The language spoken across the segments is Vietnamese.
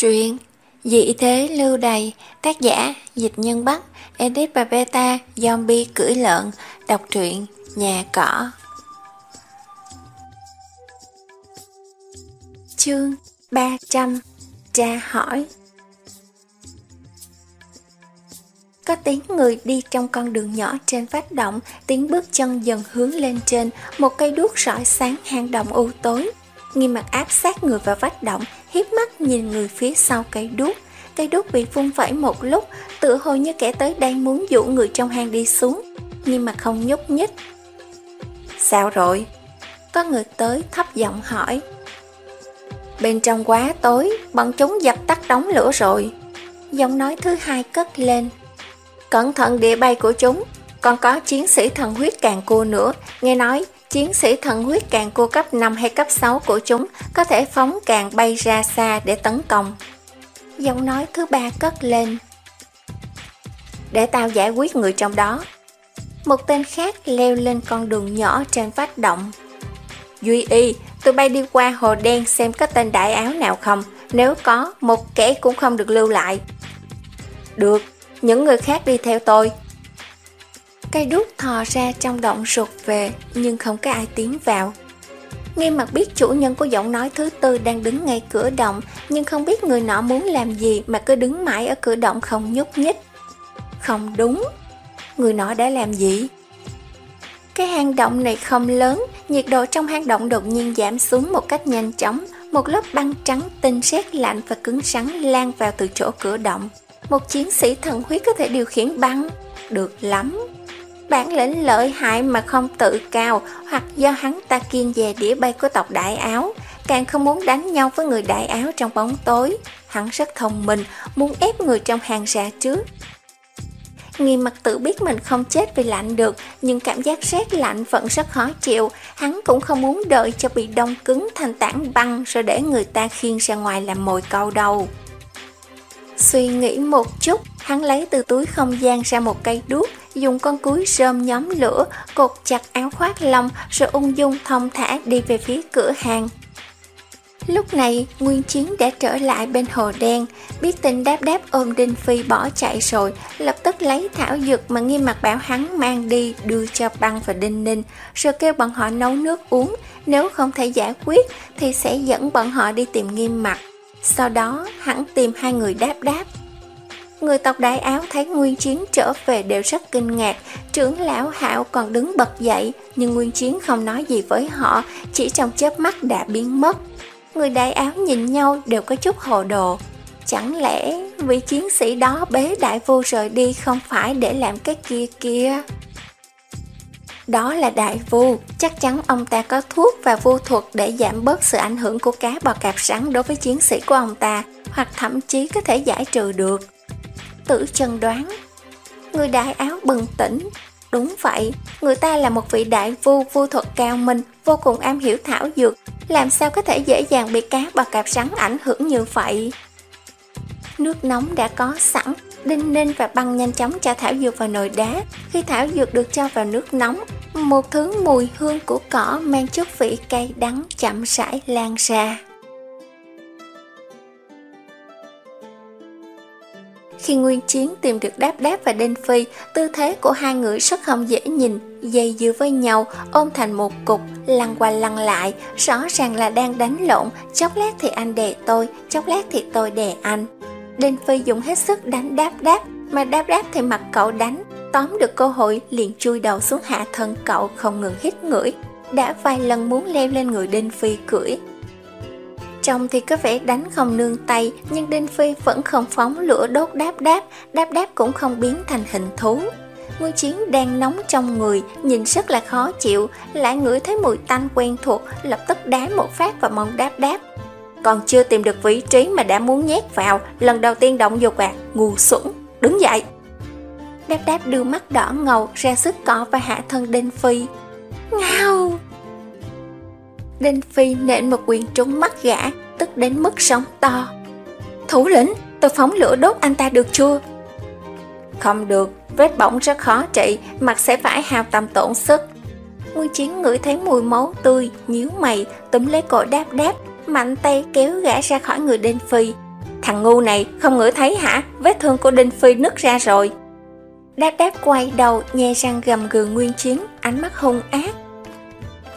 Truyện Dị thế lưu đầy Tác giả Dịch Nhân Bắc, Edit và Beta, Zombie cưỡi lợn, Đọc truyện Nhà cỏ. Chương 300 Tra hỏi. Có tiếng người đi trong con đường nhỏ trên vách động, Tiếng bước chân dần hướng lên trên, Một cây đuốc rọi sáng hang động u tối. Nghi mặt áp sát người vào vách động hiếp mắt nhìn người phía sau cây đuốc. Cây đuốc bị vung vẩy một lúc, tựa hồ như kẻ tới đây muốn dụ người trong hang đi xuống, nhưng mà không nhúc nhích. Sao rồi? Có người tới thấp giọng hỏi. Bên trong quá tối, bọn chúng dập tắt đóng lửa rồi. Giọng nói thứ hai cất lên. Cẩn thận địa bay của chúng, còn có chiến sĩ thần huyết càng cua nữa, nghe nói chiến sĩ thần huyết càng cua cấp 5 hay cấp 6 của chúng có thể phóng càng bay ra xa để tấn công. Giọng nói thứ ba cất lên. Để tao giải quyết người trong đó. Một tên khác leo lên con đường nhỏ trên vách động. Duy y, tôi bay đi qua hồ đen xem có tên đại áo nào không. Nếu có, một kẻ cũng không được lưu lại. Được, những người khác đi theo tôi. Cây đút thò ra trong động rụt về, nhưng không có ai tiến vào. nghe mặt biết chủ nhân của giọng nói thứ tư đang đứng ngay cửa động, nhưng không biết người nọ muốn làm gì mà cứ đứng mãi ở cửa động không nhúc nhích. Không đúng, người nọ đã làm gì? Cái hang động này không lớn, nhiệt độ trong hang động đột nhiên giảm xuống một cách nhanh chóng, một lớp băng trắng tinh sét lạnh và cứng rắn lan vào từ chỗ cửa động. Một chiến sĩ thần huyết có thể điều khiển băng, được lắm bản lĩnh lợi hại mà không tự cao hoặc do hắn ta kiên về đĩa bay của tộc đại áo, càng không muốn đánh nhau với người đại áo trong bóng tối. Hắn rất thông minh, muốn ép người trong hàng ra trước. Nghi mặt tự biết mình không chết vì lạnh được, nhưng cảm giác rét lạnh vẫn rất khó chịu. Hắn cũng không muốn đợi cho bị đông cứng thành tảng băng rồi để người ta khiêng ra ngoài làm mồi câu đầu. Suy nghĩ một chút, hắn lấy từ túi không gian ra một cây đuốc, dùng con cúi rơm nhóm lửa, cột chặt áo khoác lông rồi ung dung thông thả đi về phía cửa hàng. Lúc này, Nguyên Chiến đã trở lại bên hồ đen, biết tin đáp đáp ôm Đinh Phi bỏ chạy rồi, lập tức lấy thảo dược mà nghiêm mặt bảo hắn mang đi đưa cho băng và Đinh Ninh, rồi kêu bọn họ nấu nước uống, nếu không thể giải quyết thì sẽ dẫn bọn họ đi tìm nghiêm mặt. Sau đó, hắn tìm hai người đáp đáp, Người tộc đại áo thấy Nguyên Chiến trở về đều rất kinh ngạc, trưởng lão Hạo còn đứng bật dậy, nhưng Nguyên Chiến không nói gì với họ, chỉ trong chớp mắt đã biến mất. Người đại áo nhìn nhau đều có chút hồ đồ. Chẳng lẽ vị chiến sĩ đó bế đại vô rời đi không phải để làm cái kia kia? Đó là đại vu, chắc chắn ông ta có thuốc và vu thuật để giảm bớt sự ảnh hưởng của cá bò cạp sắn đối với chiến sĩ của ông ta, hoặc thậm chí có thể giải trừ được tử chân đoán. Người đại áo bừng tỉnh. Đúng vậy, người ta là một vị đại vu vô thuật cao minh, vô cùng am hiểu thảo dược, làm sao có thể dễ dàng bị cá bò cạp rắn ảnh hưởng như vậy. Nước nóng đã có sẵn, Đinh Ninh và băng nhanh chóng cho thảo dược vào nồi đá. Khi thảo dược được cho vào nước nóng, một thứ mùi hương của cỏ mang chút vị cay đắng chậm rãi lan ra. Khi Nguyên Chiến tìm được Đáp Đáp và Đinh Phi, tư thế của hai người rất không dễ nhìn, dây dưa với nhau, ôm thành một cục, lăn qua lăn lại, rõ ràng là đang đánh lộn, chốc lát thì anh đè tôi, chốc lát thì tôi đè anh. Đinh Phi dùng hết sức đánh Đáp Đáp, mà Đáp Đáp thì mặt cậu đánh, tóm được cơ hội liền chui đầu xuống hạ thân cậu không ngừng hít ngửi, đã vài lần muốn leo lên người Đinh Phi cưỡi. Trông thì có vẻ đánh không nương tay, nhưng Đinh Phi vẫn không phóng lửa đốt đáp đáp, đáp đáp cũng không biến thành hình thú. Nguyên Chiến đang nóng trong người, nhìn rất là khó chịu, lại ngửi thấy mùi tanh quen thuộc, lập tức đá một phát vào mông đáp đáp. Còn chưa tìm được vị trí mà đã muốn nhét vào, lần đầu tiên động dục à, ngu xuẩn, đứng dậy. Đáp đáp đưa mắt đỏ ngầu ra sức cọ và hạ thân Đinh Phi. Ngao! Đinh Phi nện một quyền trúng mắt gã, tức đến mức sóng to. Thủ lĩnh, tôi phóng lửa đốt anh ta được chưa? Không được, vết bỏng rất khó trị, mặt sẽ phải hao tâm tổn sức. Nguyên chiến ngửi thấy mùi máu tươi, nhíu mày, túm lấy cổ đáp đáp, mạnh tay kéo gã ra khỏi người Đinh Phi. Thằng ngu này không ngửi thấy hả? Vết thương của Đinh Phi nứt ra rồi. Đáp đáp quay đầu, nhe răng gầm gừ nguyên chiến, ánh mắt hung ác.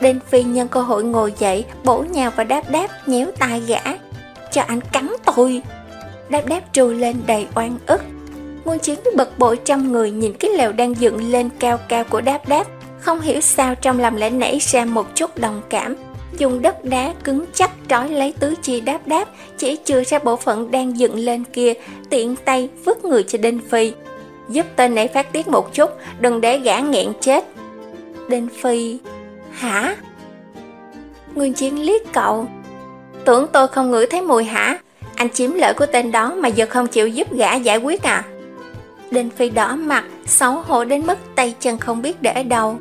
Đinh Phi nhân cơ hội ngồi dậy, bổ nhào và đáp đáp nhéo tai gã. Cho anh cắn tôi. Đáp đáp trù lên đầy oan ức. Nguyên chiến bật bội trăm người nhìn cái lều đang dựng lên cao cao của đáp đáp. Không hiểu sao trong lòng lại nảy ra một chút đồng cảm. Dùng đất đá cứng chắc trói lấy tứ chi đáp đáp, chỉ chưa ra bộ phận đang dựng lên kia, tiện tay vứt người cho Đinh Phi. Giúp tên này phát tiết một chút, đừng để gã nghẹn chết. Đinh Phi... Hả? Nguyên Chiến liếc cậu. Tưởng tôi không ngửi thấy mùi hả? Anh chiếm lợi của tên đó mà giờ không chịu giúp gã giải quyết à? Đinh Phi đỏ mặt, xấu hổ đến mức tay chân không biết để đâu.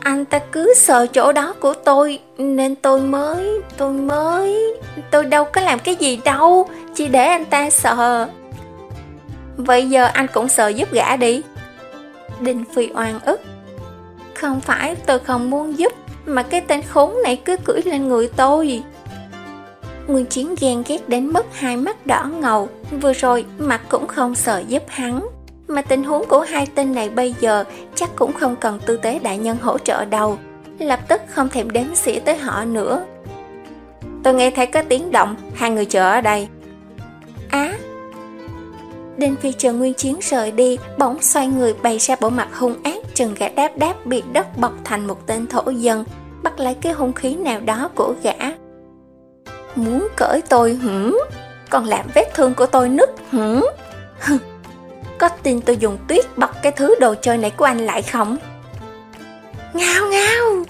Anh ta cứ sợ chỗ đó của tôi, nên tôi mới, tôi mới, tôi đâu có làm cái gì đâu, chỉ để anh ta sợ. Vậy giờ anh cũng sợ giúp gã đi. Đinh Phi oan ức. Không phải tôi không muốn giúp, mà cái tên khốn này cứ cưỡi lên người tôi. Nguyên Chiến ghen ghét đến mức hai mắt đỏ ngầu, vừa rồi mặt cũng không sợ giúp hắn. Mà tình huống của hai tên này bây giờ chắc cũng không cần tư tế đại nhân hỗ trợ đâu, lập tức không thèm đếm xỉa tới họ nữa. Tôi nghe thấy có tiếng động, hai người chờ ở đây. Đinh Phi chờ Nguyên Chiến rời đi, bỗng xoay người bày ra bộ mặt hung ác, trừng gã đáp đáp bị đất bọc thành một tên thổ dân, bắt lấy cái hung khí nào đó của gã. Muốn cởi tôi hử? Còn làm vết thương của tôi nứt hử? Có tin tôi dùng tuyết bọc cái thứ đồ chơi này của anh lại không? Ngao ngao!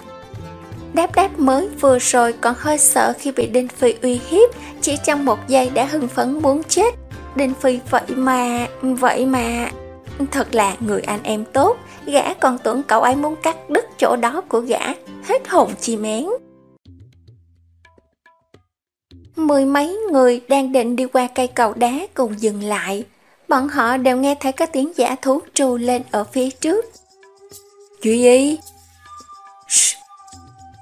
Đáp đáp mới vừa rồi còn hơi sợ khi bị Đinh Phi uy hiếp, chỉ trong một giây đã hưng phấn muốn chết. Đinh Phi vậy mà, vậy mà... Thật là người anh em tốt, gã còn tưởng cậu ấy muốn cắt đứt chỗ đó của gã, hết hồn chi mén. Mười mấy người đang định đi qua cây cầu đá cùng dừng lại. Bọn họ đều nghe thấy có tiếng giả thú trù lên ở phía trước. chú ý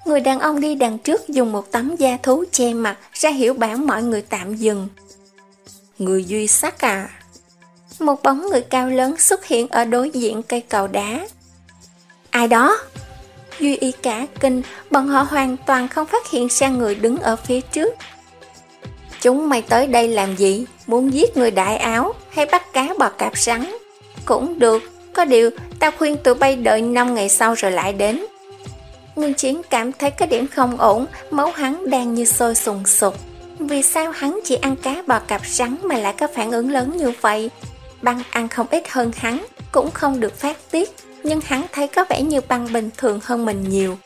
Người đàn ông đi đằng trước dùng một tấm da thú che mặt ra hiểu bảo mọi người tạm dừng. Người duy sắc à? Một bóng người cao lớn xuất hiện ở đối diện cây cầu đá. Ai đó? Duy y cả kinh, bọn họ hoàn toàn không phát hiện ra người đứng ở phía trước. Chúng mày tới đây làm gì? Muốn giết người đại áo hay bắt cá bò cạp sắn? Cũng được, có điều tao khuyên tụi bay đợi 5 ngày sau rồi lại đến. Nguyên Chiến cảm thấy cái điểm không ổn, máu hắn đang như sôi sùng sục. Vì sao hắn chỉ ăn cá bò cặp rắn mà lại có phản ứng lớn như vậy? Băng ăn không ít hơn hắn, cũng không được phát tiết, nhưng hắn thấy có vẻ như băng bình thường hơn mình nhiều.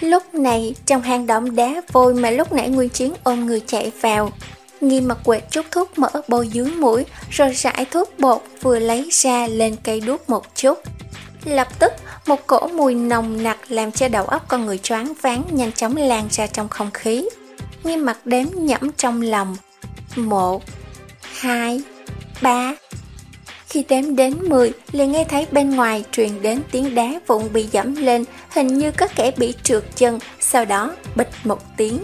Lúc này, trong hang động đá vôi mà lúc nãy Nguyên Chiến ôm người chạy vào, nghi mặt quệt chút thuốc mỡ bôi dưới mũi, rồi rải thuốc bột vừa lấy ra lên cây đuốc một chút. Lập tức, một cỗ mùi nồng nặc làm cho đầu óc con người choáng váng nhanh chóng lan ra trong không khí. Nghe mặt đếm nhẫm trong lòng. Một, hai, ba. Khi đếm đến 10, liền nghe thấy bên ngoài truyền đến tiếng đá vụn bị dẫm lên, hình như có kẻ bị trượt chân, sau đó bịch một tiếng.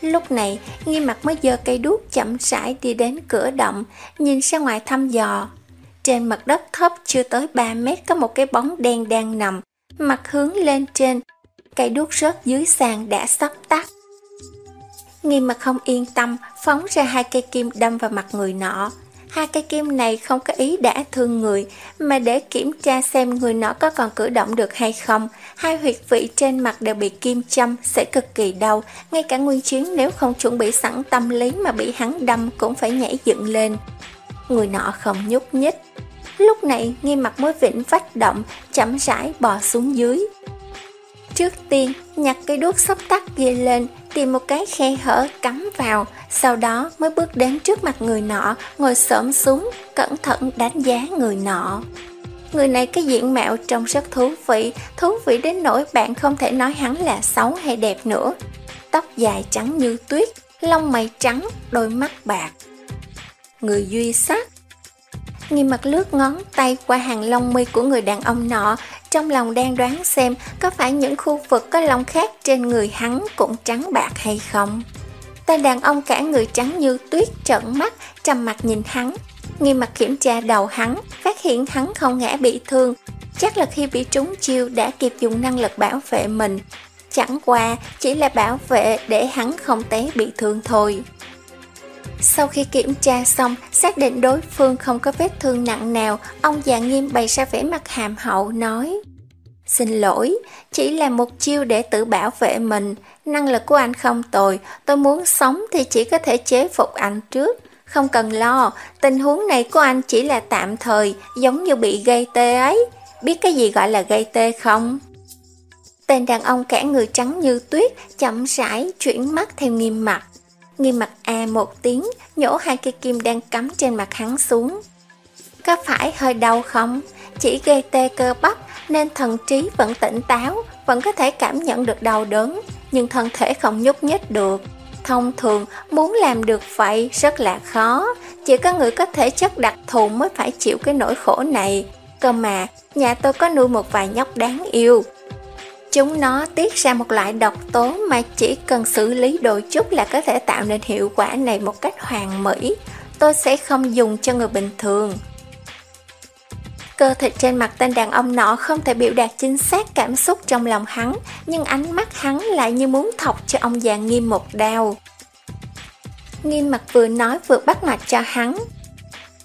Lúc này, nghi mặt mới giơ cây đuốc chậm rãi đi đến cửa động, nhìn ra ngoài thăm dò. Trên mặt đất thấp chưa tới 3 mét có một cái bóng đen đang nằm, mặt hướng lên trên. Cây đuốc rớt dưới sàn đã sắp tắt. Nghiêm mặt không yên tâm, phóng ra hai cây kim đâm vào mặt người nọ. Hai cây kim này không có ý đã thương người, mà để kiểm tra xem người nọ có còn cử động được hay không. Hai huyệt vị trên mặt đều bị kim châm, sẽ cực kỳ đau. Ngay cả nguyên chiến nếu không chuẩn bị sẵn tâm lý mà bị hắn đâm cũng phải nhảy dựng lên. Người nọ không nhúc nhích. Lúc này, nghiêm mặt mới vĩnh vách động, chậm rãi bò xuống dưới. Trước tiên, nhặt cây đuốc sắp tắt kia lên, tìm một cái khe hở cắm vào, sau đó mới bước đến trước mặt người nọ, ngồi xổm xuống, cẩn thận đánh giá người nọ. Người này cái diện mạo trông rất thú vị, thú vị đến nỗi bạn không thể nói hắn là xấu hay đẹp nữa. Tóc dài trắng như tuyết, lông mày trắng, đôi mắt bạc. Người duy sắc Nghi mặt lướt ngón tay qua hàng lông mi của người đàn ông nọ, trong lòng đang đoán xem có phải những khu vực có lông khác trên người hắn cũng trắng bạc hay không. Tên đàn ông cả người trắng như tuyết trợn mắt, trầm mặt nhìn hắn. Nghiêm mặt kiểm tra đầu hắn, phát hiện hắn không ngã bị thương. Chắc là khi bị trúng chiêu đã kịp dùng năng lực bảo vệ mình. Chẳng qua chỉ là bảo vệ để hắn không té bị thương thôi. Sau khi kiểm tra xong, xác định đối phương không có vết thương nặng nào, ông già nghiêm bày ra vẻ mặt hàm hậu nói Xin lỗi, chỉ là một chiêu để tự bảo vệ mình, năng lực của anh không tồi, tôi muốn sống thì chỉ có thể chế phục anh trước. Không cần lo, tình huống này của anh chỉ là tạm thời, giống như bị gây tê ấy. Biết cái gì gọi là gây tê không? Tên đàn ông cả người trắng như tuyết, chậm rãi chuyển mắt theo nghiêm mặt. Nghiêm mặt A một tiếng, nhổ hai cây kim đang cắm trên mặt hắn xuống. Có phải hơi đau không? Chỉ gây tê cơ bắp nên thần trí vẫn tỉnh táo, vẫn có thể cảm nhận được đau đớn, nhưng thân thể không nhúc nhích được. Thông thường, muốn làm được vậy rất là khó, chỉ có người có thể chất đặc thù mới phải chịu cái nỗi khổ này. Cơ mà, nhà tôi có nuôi một vài nhóc đáng yêu. Chúng nó tiết ra một loại độc tố mà chỉ cần xử lý đôi chút là có thể tạo nên hiệu quả này một cách hoàn mỹ. Tôi sẽ không dùng cho người bình thường. Cơ thịt trên mặt tên đàn ông nọ không thể biểu đạt chính xác cảm xúc trong lòng hắn, nhưng ánh mắt hắn lại như muốn thọc cho ông già nghiêm một đao. Nghiêm mặt vừa nói vừa bắt mạch cho hắn.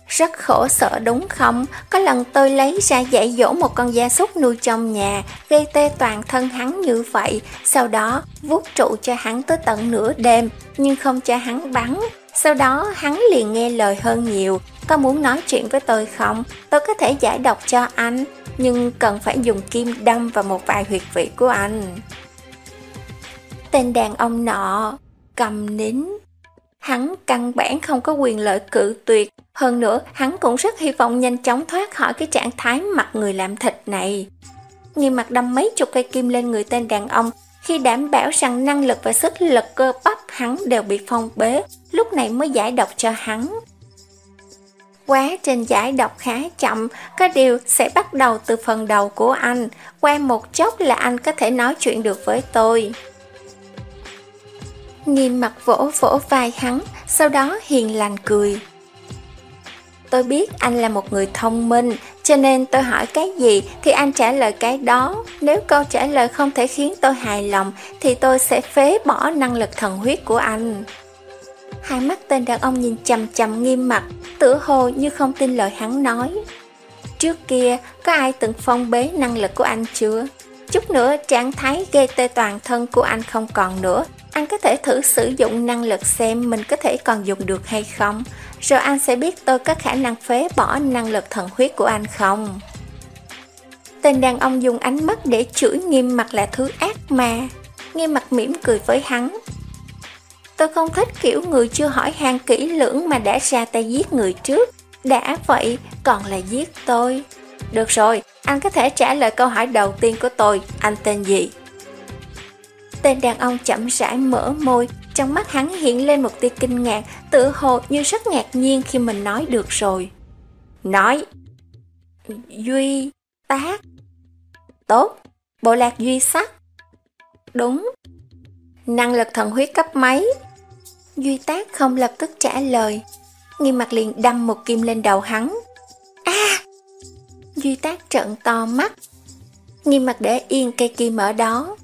Rất khổ sở đúng không? Có lần tôi lấy ra dạy dỗ một con gia súc nuôi trong nhà, gây tê toàn thân hắn như vậy, sau đó vuốt trụ cho hắn tới tận nửa đêm, nhưng không cho hắn bắn. Sau đó hắn liền nghe lời hơn nhiều, có muốn nói chuyện với tôi không? Tôi có thể giải độc cho anh, nhưng cần phải dùng kim đâm vào một vài huyệt vị của anh. Tên đàn ông nọ cầm nín. Hắn căn bản không có quyền lợi cự tuyệt, hơn nữa hắn cũng rất hy vọng nhanh chóng thoát khỏi cái trạng thái mặt người làm thịt này. Nghiêm mặt đâm mấy chục cây kim lên người tên đàn ông khi đảm bảo rằng năng lực và sức lực cơ bắp hắn đều bị phong bế, lúc này mới giải độc cho hắn. Quá trình giải độc khá chậm, có điều sẽ bắt đầu từ phần đầu của anh, qua một chốc là anh có thể nói chuyện được với tôi. Nghiêm mặt vỗ vỗ vai hắn, sau đó hiền lành cười. Tôi biết anh là một người thông minh, cho nên tôi hỏi cái gì thì anh trả lời cái đó. Nếu câu trả lời không thể khiến tôi hài lòng thì tôi sẽ phế bỏ năng lực thần huyết của anh. Hai mắt tên đàn ông nhìn chầm chầm nghiêm mặt, tựa hồ như không tin lời hắn nói. Trước kia, có ai từng phong bế năng lực của anh chưa? Chút nữa trạng thái gây tê toàn thân của anh không còn nữa. Anh có thể thử sử dụng năng lực xem mình có thể còn dùng được hay không. Rồi anh sẽ biết tôi có khả năng phế bỏ năng lực thần huyết của anh không. Tên đàn ông dùng ánh mắt để chửi nghiêm mặt là thứ ác mà. Nghiêm mặt mỉm cười với hắn, Tôi không thích kiểu người chưa hỏi hàng kỹ lưỡng mà đã ra tay giết người trước. Đã vậy, còn là giết tôi. Được rồi, anh có thể trả lời câu hỏi đầu tiên của tôi, anh tên gì? Tên đàn ông chậm rãi mở môi, trong mắt hắn hiện lên một tia kinh ngạc, tự hồ như rất ngạc nhiên khi mình nói được rồi. Nói. Duy, tác. Tốt, bộ lạc duy sắc. Đúng. Năng lực thần huyết cấp mấy? Duy Tác không lập tức trả lời. Nghiêm mặt liền đâm một kim lên đầu hắn. a Duy Tác trợn to mắt. Nghiêm mặt để yên cây kim ở đó.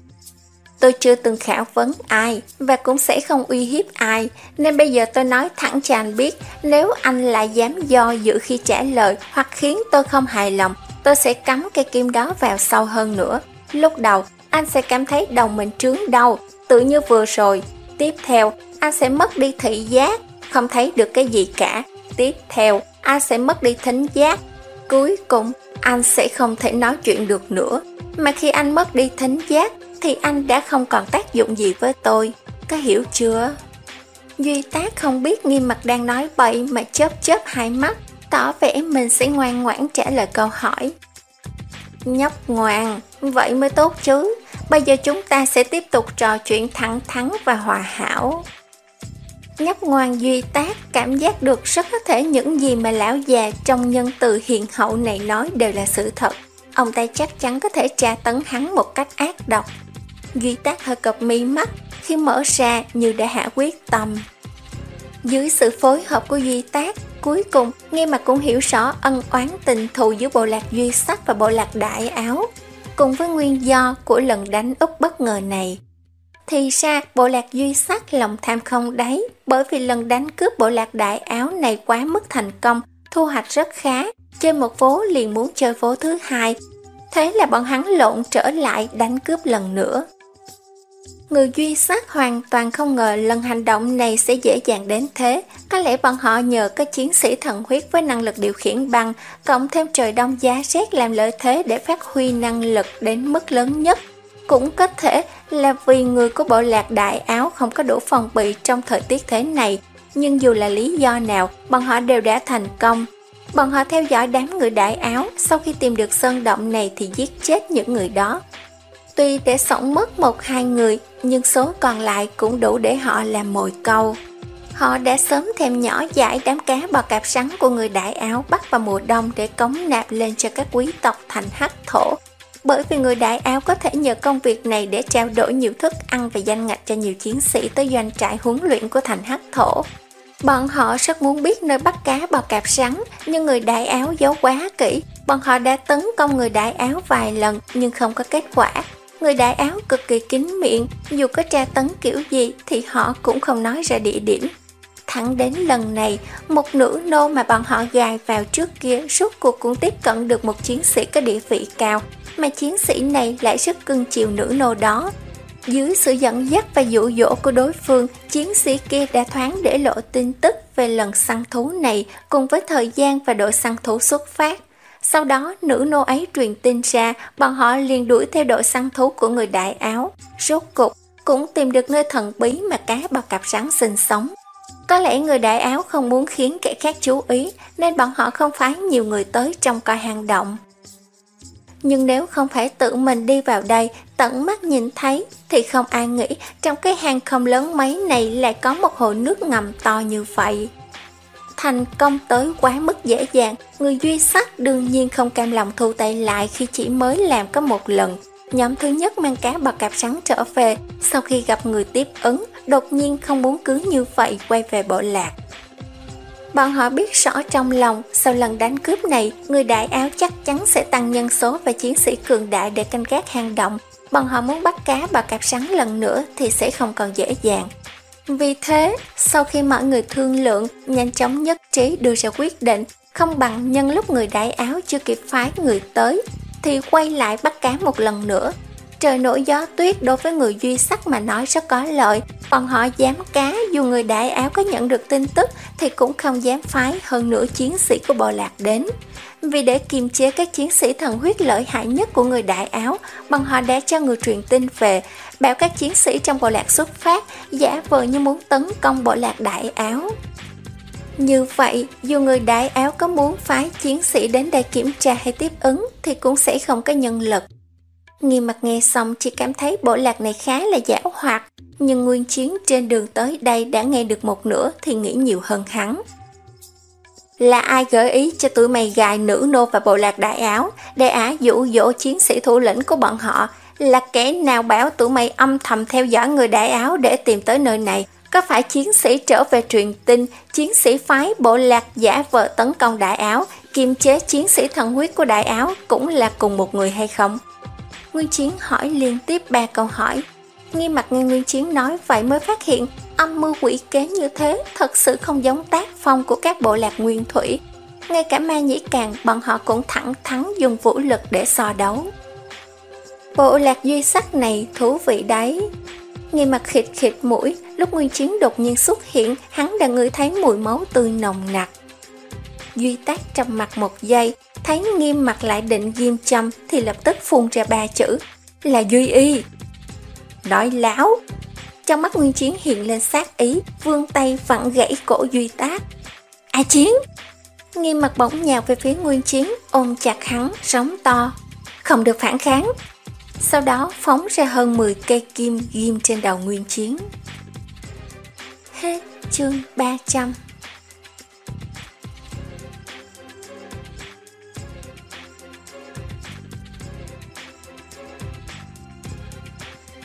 Tôi chưa từng khảo vấn ai và cũng sẽ không uy hiếp ai, nên bây giờ tôi nói thẳng cho anh biết, nếu anh lại dám do dự khi trả lời hoặc khiến tôi không hài lòng, tôi sẽ cắm cây kim đó vào sâu hơn nữa. Lúc đầu, anh sẽ cảm thấy đầu mình trướng đau, tự như vừa rồi. Tiếp theo, anh sẽ mất đi thị giác, không thấy được cái gì cả. Tiếp theo, anh sẽ mất đi thính giác. Cuối cùng, anh sẽ không thể nói chuyện được nữa. Mà khi anh mất đi thính giác, thì anh đã không còn tác dụng gì với tôi. Có hiểu chưa? Duy tác không biết nghiêm mặt đang nói bậy mà chớp chớp hai mắt, tỏ vẻ mình sẽ ngoan ngoãn trả lời câu hỏi. Nhóc ngoan, vậy mới tốt chứ. Bây giờ chúng ta sẽ tiếp tục trò chuyện thẳng thắn và hòa hảo. Nhóc ngoan duy tác cảm giác được rất có thể những gì mà lão già trong nhân từ hiền hậu này nói đều là sự thật. Ông ta chắc chắn có thể tra tấn hắn một cách ác độc. Duy tác hơi cập mi mắt, khi mở ra như đã hạ quyết tâm. Dưới sự phối hợp của Duy Tác, cuối cùng nghe mà cũng hiểu rõ ân oán tình thù giữa bộ lạc Duy Sắc và bộ lạc Đại Áo, cùng với nguyên do của lần đánh úp bất ngờ này. Thì ra bộ lạc Duy Sắc lòng tham không đáy bởi vì lần đánh cướp bộ lạc Đại Áo này quá mức thành công, thu hoạch rất khá, chơi một phố liền muốn chơi phố thứ hai. Thế là bọn hắn lộn trở lại đánh cướp lần nữa. Người duy sát hoàn toàn không ngờ lần hành động này sẽ dễ dàng đến thế. Có lẽ bọn họ nhờ các chiến sĩ thần huyết với năng lực điều khiển băng, cộng thêm trời đông giá rét làm lợi thế để phát huy năng lực đến mức lớn nhất. Cũng có thể là vì người của bộ lạc đại áo không có đủ phòng bị trong thời tiết thế này. Nhưng dù là lý do nào, bọn họ đều đã thành công. Bọn họ theo dõi đám người đại áo, sau khi tìm được sơn động này thì giết chết những người đó. Tuy để sống mất một hai người, nhưng số còn lại cũng đủ để họ làm mồi câu. Họ đã sớm thêm nhỏ dãi đám cá bò cạp sắn của người đại áo bắt vào mùa đông để cống nạp lên cho các quý tộc thành hắc thổ. Bởi vì người đại áo có thể nhờ công việc này để trao đổi nhiều thức ăn và danh ngạch cho nhiều chiến sĩ tới doanh trại huấn luyện của thành hắc thổ. Bọn họ rất muốn biết nơi bắt cá bò cạp sắn, nhưng người đại áo giấu quá kỹ. Bọn họ đã tấn công người đại áo vài lần nhưng không có kết quả. Người đại áo cực kỳ kín miệng, dù có tra tấn kiểu gì thì họ cũng không nói ra địa điểm. Thẳng đến lần này, một nữ nô mà bọn họ gài vào trước kia suốt cuộc cũng tiếp cận được một chiến sĩ có địa vị cao, mà chiến sĩ này lại rất cưng chiều nữ nô đó. Dưới sự dẫn dắt và dụ dỗ của đối phương, chiến sĩ kia đã thoáng để lộ tin tức về lần săn thú này cùng với thời gian và đội săn thú xuất phát. Sau đó, nữ nô ấy truyền tin ra, bọn họ liền đuổi theo đội săn thú của người đại áo. Rốt cục, cũng tìm được nơi thần bí mà cá bào cặp rắn sinh sống. Có lẽ người đại áo không muốn khiến kẻ khác chú ý, nên bọn họ không phái nhiều người tới trong coi hang động. Nhưng nếu không phải tự mình đi vào đây, tận mắt nhìn thấy, thì không ai nghĩ trong cái hang không lớn mấy này lại có một hồ nước ngầm to như vậy thành công tới quá mức dễ dàng, người duy sắc đương nhiên không cam lòng thu tay lại khi chỉ mới làm có một lần. Nhóm thứ nhất mang cá bò cạp sắn trở về, sau khi gặp người tiếp ứng, đột nhiên không muốn cứ như vậy quay về bộ lạc. Bọn họ biết rõ trong lòng, sau lần đánh cướp này, người đại áo chắc chắn sẽ tăng nhân số và chiến sĩ cường đại để canh gác hang động. Bọn họ muốn bắt cá bò cạp sắn lần nữa thì sẽ không còn dễ dàng. Vì thế, sau khi mọi người thương lượng, nhanh chóng nhất trí đưa ra quyết định, không bằng nhân lúc người đại áo chưa kịp phái người tới, thì quay lại bắt cá một lần nữa. Trời nổi gió tuyết đối với người duy sắc mà nói rất có lợi, còn họ dám cá dù người đại áo có nhận được tin tức thì cũng không dám phái hơn nửa chiến sĩ của bộ lạc đến. Vì để kiềm chế các chiến sĩ thần huyết lợi hại nhất của người đại áo, bằng họ đã cho người truyền tin về, bảo các chiến sĩ trong bộ lạc xuất phát, giả vờ như muốn tấn công bộ lạc đại áo. Như vậy, dù người đại áo có muốn phái chiến sĩ đến đây kiểm tra hay tiếp ứng thì cũng sẽ không có nhân lực. Nghi mặt nghe xong chỉ cảm thấy bộ lạc này khá là giả hoạt, nhưng nguyên chiến trên đường tới đây đã nghe được một nửa thì nghĩ nhiều hơn hắn. Là ai gợi ý cho tụi mày gài nữ nô và bộ lạc đại áo để ả dụ dỗ chiến sĩ thủ lĩnh của bọn họ là kẻ nào bảo tụi mày âm thầm theo dõi người đại áo để tìm tới nơi này? Có phải chiến sĩ trở về truyền tin, chiến sĩ phái bộ lạc giả vờ tấn công đại áo, kiềm chế chiến sĩ thần huyết của đại áo cũng là cùng một người hay không? Nguyên Chiến hỏi liên tiếp ba câu hỏi. Nghi mặt nghe Nguyên Chiến nói vậy mới phát hiện âm mưu quỷ kế như thế thật sự không giống tác phong của các bộ lạc nguyên thủy. Ngay cả ma nhĩ càng bọn họ cũng thẳng thắn dùng vũ lực để so đấu. Bộ lạc duy sắc này thú vị đấy. Nghi mặt khịt khịt mũi, lúc Nguyên Chiến đột nhiên xuất hiện, hắn đã ngửi thấy mùi máu tươi nồng nặc. Duy tác trầm mặt một giây, thấy nghiêm mặt lại định ghim châm thì lập tức phun ra ba chữ là Duy Y. Nói láo! Trong mắt Nguyên Chiến hiện lên sát ý, vương tay vặn gãy cổ Duy tác. A Chiến! Nghiêm mặt bỗng nhào về phía Nguyên Chiến, ôm chặt hắn, sống to. Không được phản kháng, sau đó phóng ra hơn 10 cây kim ghim trên đầu Nguyên Chiến. Hết chương 300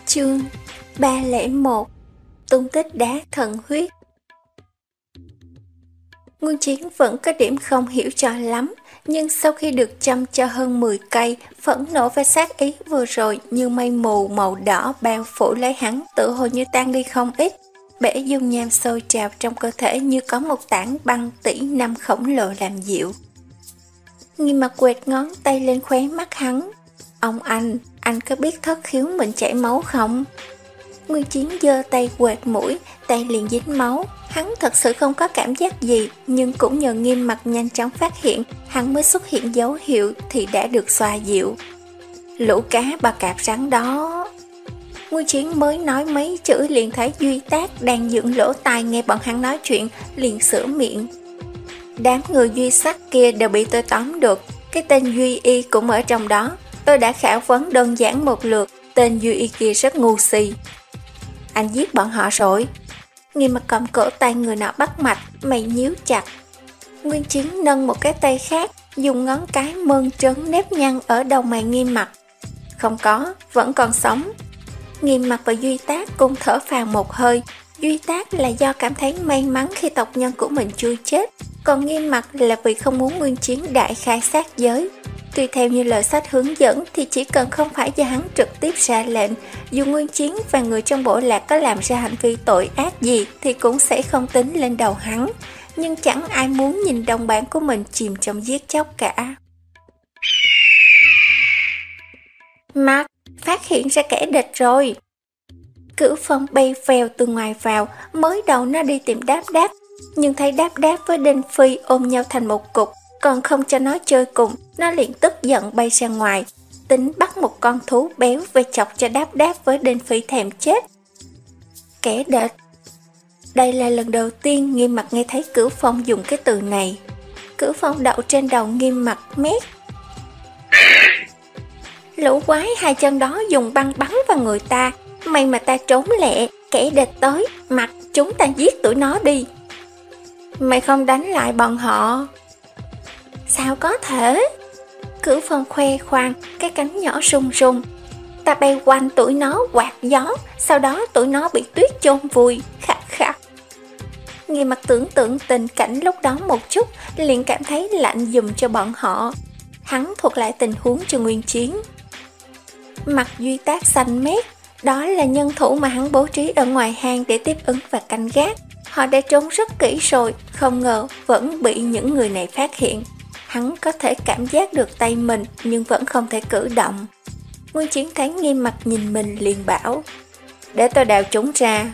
Chương 301 Tung tích đá thần huyết. Nguyên Chiến vẫn có điểm không hiểu cho lắm, nhưng sau khi được chăm cho hơn 10 cây, phẫn nộ và sát ý vừa rồi như mây mù màu đỏ bao phủ lấy hắn tự hồ như tan đi không ít. Bể dung nham sôi trào trong cơ thể như có một tảng băng tỷ năm khổng lồ làm dịu. Nghi mặt quẹt ngón tay lên khóe mắt hắn. Ông anh, anh có biết thất khiếu mình chảy máu không? Nguyên Chiến giơ tay quẹt mũi, tay liền dính máu. Hắn thật sự không có cảm giác gì, nhưng cũng nhờ nghiêm mặt nhanh chóng phát hiện, hắn mới xuất hiện dấu hiệu thì đã được xoa dịu. Lũ cá bà cạp rắn đó. Nguyên Chiến mới nói mấy chữ liền thấy Duy Tác đang dựng lỗ tai nghe bọn hắn nói chuyện, liền sửa miệng. Đám người Duy Sắc kia đều bị tôi tóm được, cái tên Duy Y cũng ở trong đó. Tôi đã khảo vấn đơn giản một lượt, tên Duy Y kia rất ngu si, anh giết bọn họ rồi. Nghi mặt cầm cổ tay người nọ bắt mạch, mày nhíu chặt. Nguyên chiến nâng một cái tay khác, dùng ngón cái mơn trớn nếp nhăn ở đầu mày nghiêm mặt. Không có, vẫn còn sống. Nghiêm mặt và Duy Tác cùng thở phào một hơi. Duy Tác là do cảm thấy may mắn khi tộc nhân của mình chui chết, còn nghiêm mặt là vì không muốn nguyên chiến đại khai sát giới. Tuy theo như lời sách hướng dẫn thì chỉ cần không phải do hắn trực tiếp ra lệnh, dù Nguyên Chiến và người trong bộ lạc có làm ra hành vi tội ác gì thì cũng sẽ không tính lên đầu hắn. Nhưng chẳng ai muốn nhìn đồng bạn của mình chìm trong giết chóc cả. Mark, phát hiện ra kẻ địch rồi. Cửu phong bay vèo từ ngoài vào, mới đầu nó đi tìm đáp đáp, nhưng thấy đáp đáp với Đinh Phi ôm nhau thành một cục, còn không cho nó chơi cùng, nó liền tức giận bay ra ngoài, tính bắt một con thú béo về chọc cho đáp đáp với đinh phi thèm chết. Kẻ địch Đây là lần đầu tiên nghiêm mặt nghe thấy cửu phong dùng cái từ này. Cửu phong đậu trên đầu nghiêm mặt mét. Lũ quái hai chân đó dùng băng bắn vào người ta, may mà ta trốn lẹ, kẻ địch tới, mặt chúng ta giết tụi nó đi. Mày không đánh lại bọn họ Sao có thể? cử phân khoe khoang, cái cánh nhỏ rung rung. Ta bay quanh tụi nó quạt gió, sau đó tụi nó bị tuyết chôn vùi, khắc khắc. Nghe mặt tưởng tượng tình cảnh lúc đó một chút, liền cảm thấy lạnh dùm cho bọn họ. Hắn thuật lại tình huống cho nguyên chiến. Mặt duy tác xanh mét, đó là nhân thủ mà hắn bố trí ở ngoài hang để tiếp ứng và canh gác. Họ đã trốn rất kỹ rồi, không ngờ vẫn bị những người này phát hiện. Hắn có thể cảm giác được tay mình nhưng vẫn không thể cử động. Nguyên chiến thắng nghiêm mặt nhìn mình liền bảo Để tôi đào chúng ra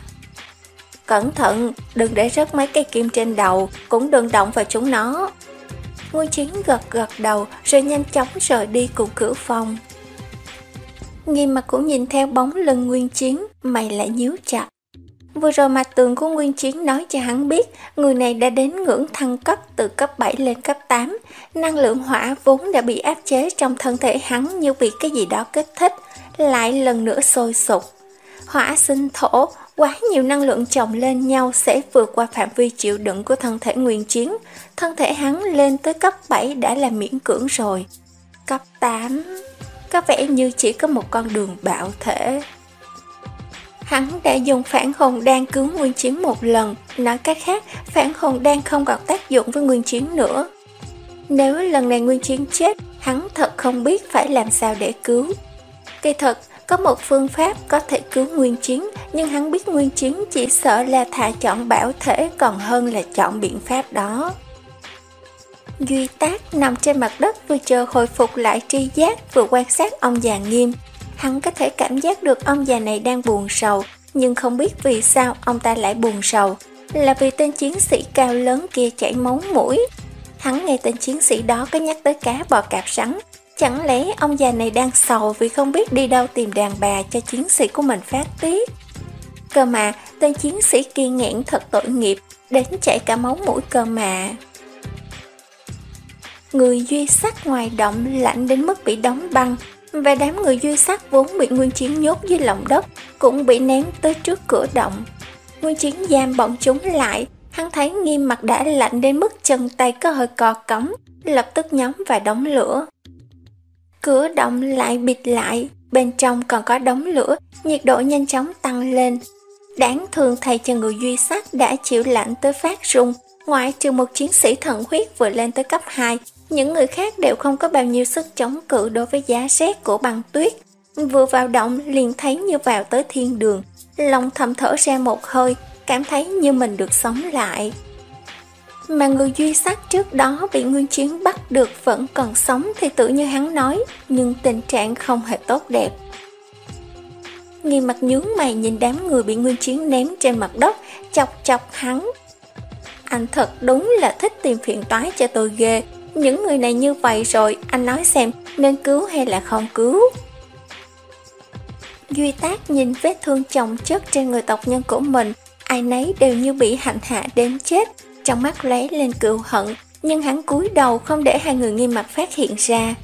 Cẩn thận, đừng để rớt mấy cây kim trên đầu Cũng đừng động vào chúng nó Nguyên chiến gật gật đầu Rồi nhanh chóng rời đi cùng cửa phòng Nghiêm mặt cũng nhìn theo bóng lưng nguyên chiến Mày lại nhíu chặt Vừa rồi mặt tường của Nguyên Chiến nói cho hắn biết người này đã đến ngưỡng thăng cấp từ cấp 7 lên cấp 8. Năng lượng hỏa vốn đã bị áp chế trong thân thể hắn như bị cái gì đó kích thích, lại lần nữa sôi sục. Hỏa sinh thổ, quá nhiều năng lượng chồng lên nhau sẽ vượt qua phạm vi chịu đựng của thân thể Nguyên Chiến. Thân thể hắn lên tới cấp 7 đã là miễn cưỡng rồi. Cấp 8... Có vẻ như chỉ có một con đường bạo thể. Hắn đã dùng phản hồn đan cứu Nguyên Chiến một lần, nói cách khác, phản hồn đan không còn tác dụng với Nguyên Chiến nữa. Nếu lần này Nguyên Chiến chết, hắn thật không biết phải làm sao để cứu. Kỳ thật, có một phương pháp có thể cứu Nguyên Chiến, nhưng hắn biết Nguyên Chiến chỉ sợ là thà chọn bảo thể còn hơn là chọn biện pháp đó. Duy Tác nằm trên mặt đất vừa chờ hồi phục lại tri giác vừa quan sát ông già nghiêm. Hắn có thể cảm giác được ông già này đang buồn sầu, nhưng không biết vì sao ông ta lại buồn sầu. Là vì tên chiến sĩ cao lớn kia chảy máu mũi. Hắn nghe tên chiến sĩ đó có nhắc tới cá bò cạp sắn. Chẳng lẽ ông già này đang sầu vì không biết đi đâu tìm đàn bà cho chiến sĩ của mình phát tiết? Cơ mà, tên chiến sĩ kia nghẹn thật tội nghiệp, đến chảy cả máu mũi cơ mà. Người duy sắc ngoài động lạnh đến mức bị đóng băng, và đám người duy sắc vốn bị Nguyên Chiến nhốt dưới lòng đất cũng bị ném tới trước cửa động. Nguyên Chiến giam bọn chúng lại, hắn thấy nghiêm mặt đã lạnh đến mức chân tay có hơi co cống, lập tức nhóm và đóng lửa. Cửa động lại bịt lại, Bên trong còn có đống lửa, nhiệt độ nhanh chóng tăng lên. Đáng thương thay cho người duy sắc đã chịu lạnh tới phát rung, ngoại trừ một chiến sĩ thần huyết vừa lên tới cấp 2, những người khác đều không có bao nhiêu sức chống cự đối với giá rét của băng tuyết. Vừa vào động liền thấy như vào tới thiên đường, lòng thầm thở ra một hơi, cảm thấy như mình được sống lại. Mà người duy sắc trước đó bị Nguyên Chiến bắt được vẫn còn sống thì tự như hắn nói, nhưng tình trạng không hề tốt đẹp. Nghi mặt nhướng mày nhìn đám người bị Nguyên Chiến ném trên mặt đất, chọc chọc hắn. Anh thật đúng là thích tìm phiền toái cho tôi ghê, những người này như vậy rồi, anh nói xem nên cứu hay là không cứu. Duy tác nhìn vết thương chồng chất trên người tộc nhân của mình, ai nấy đều như bị hành hạ đến chết, trong mắt lấy lên cựu hận, nhưng hắn cúi đầu không để hai người nghiêm mặt phát hiện ra.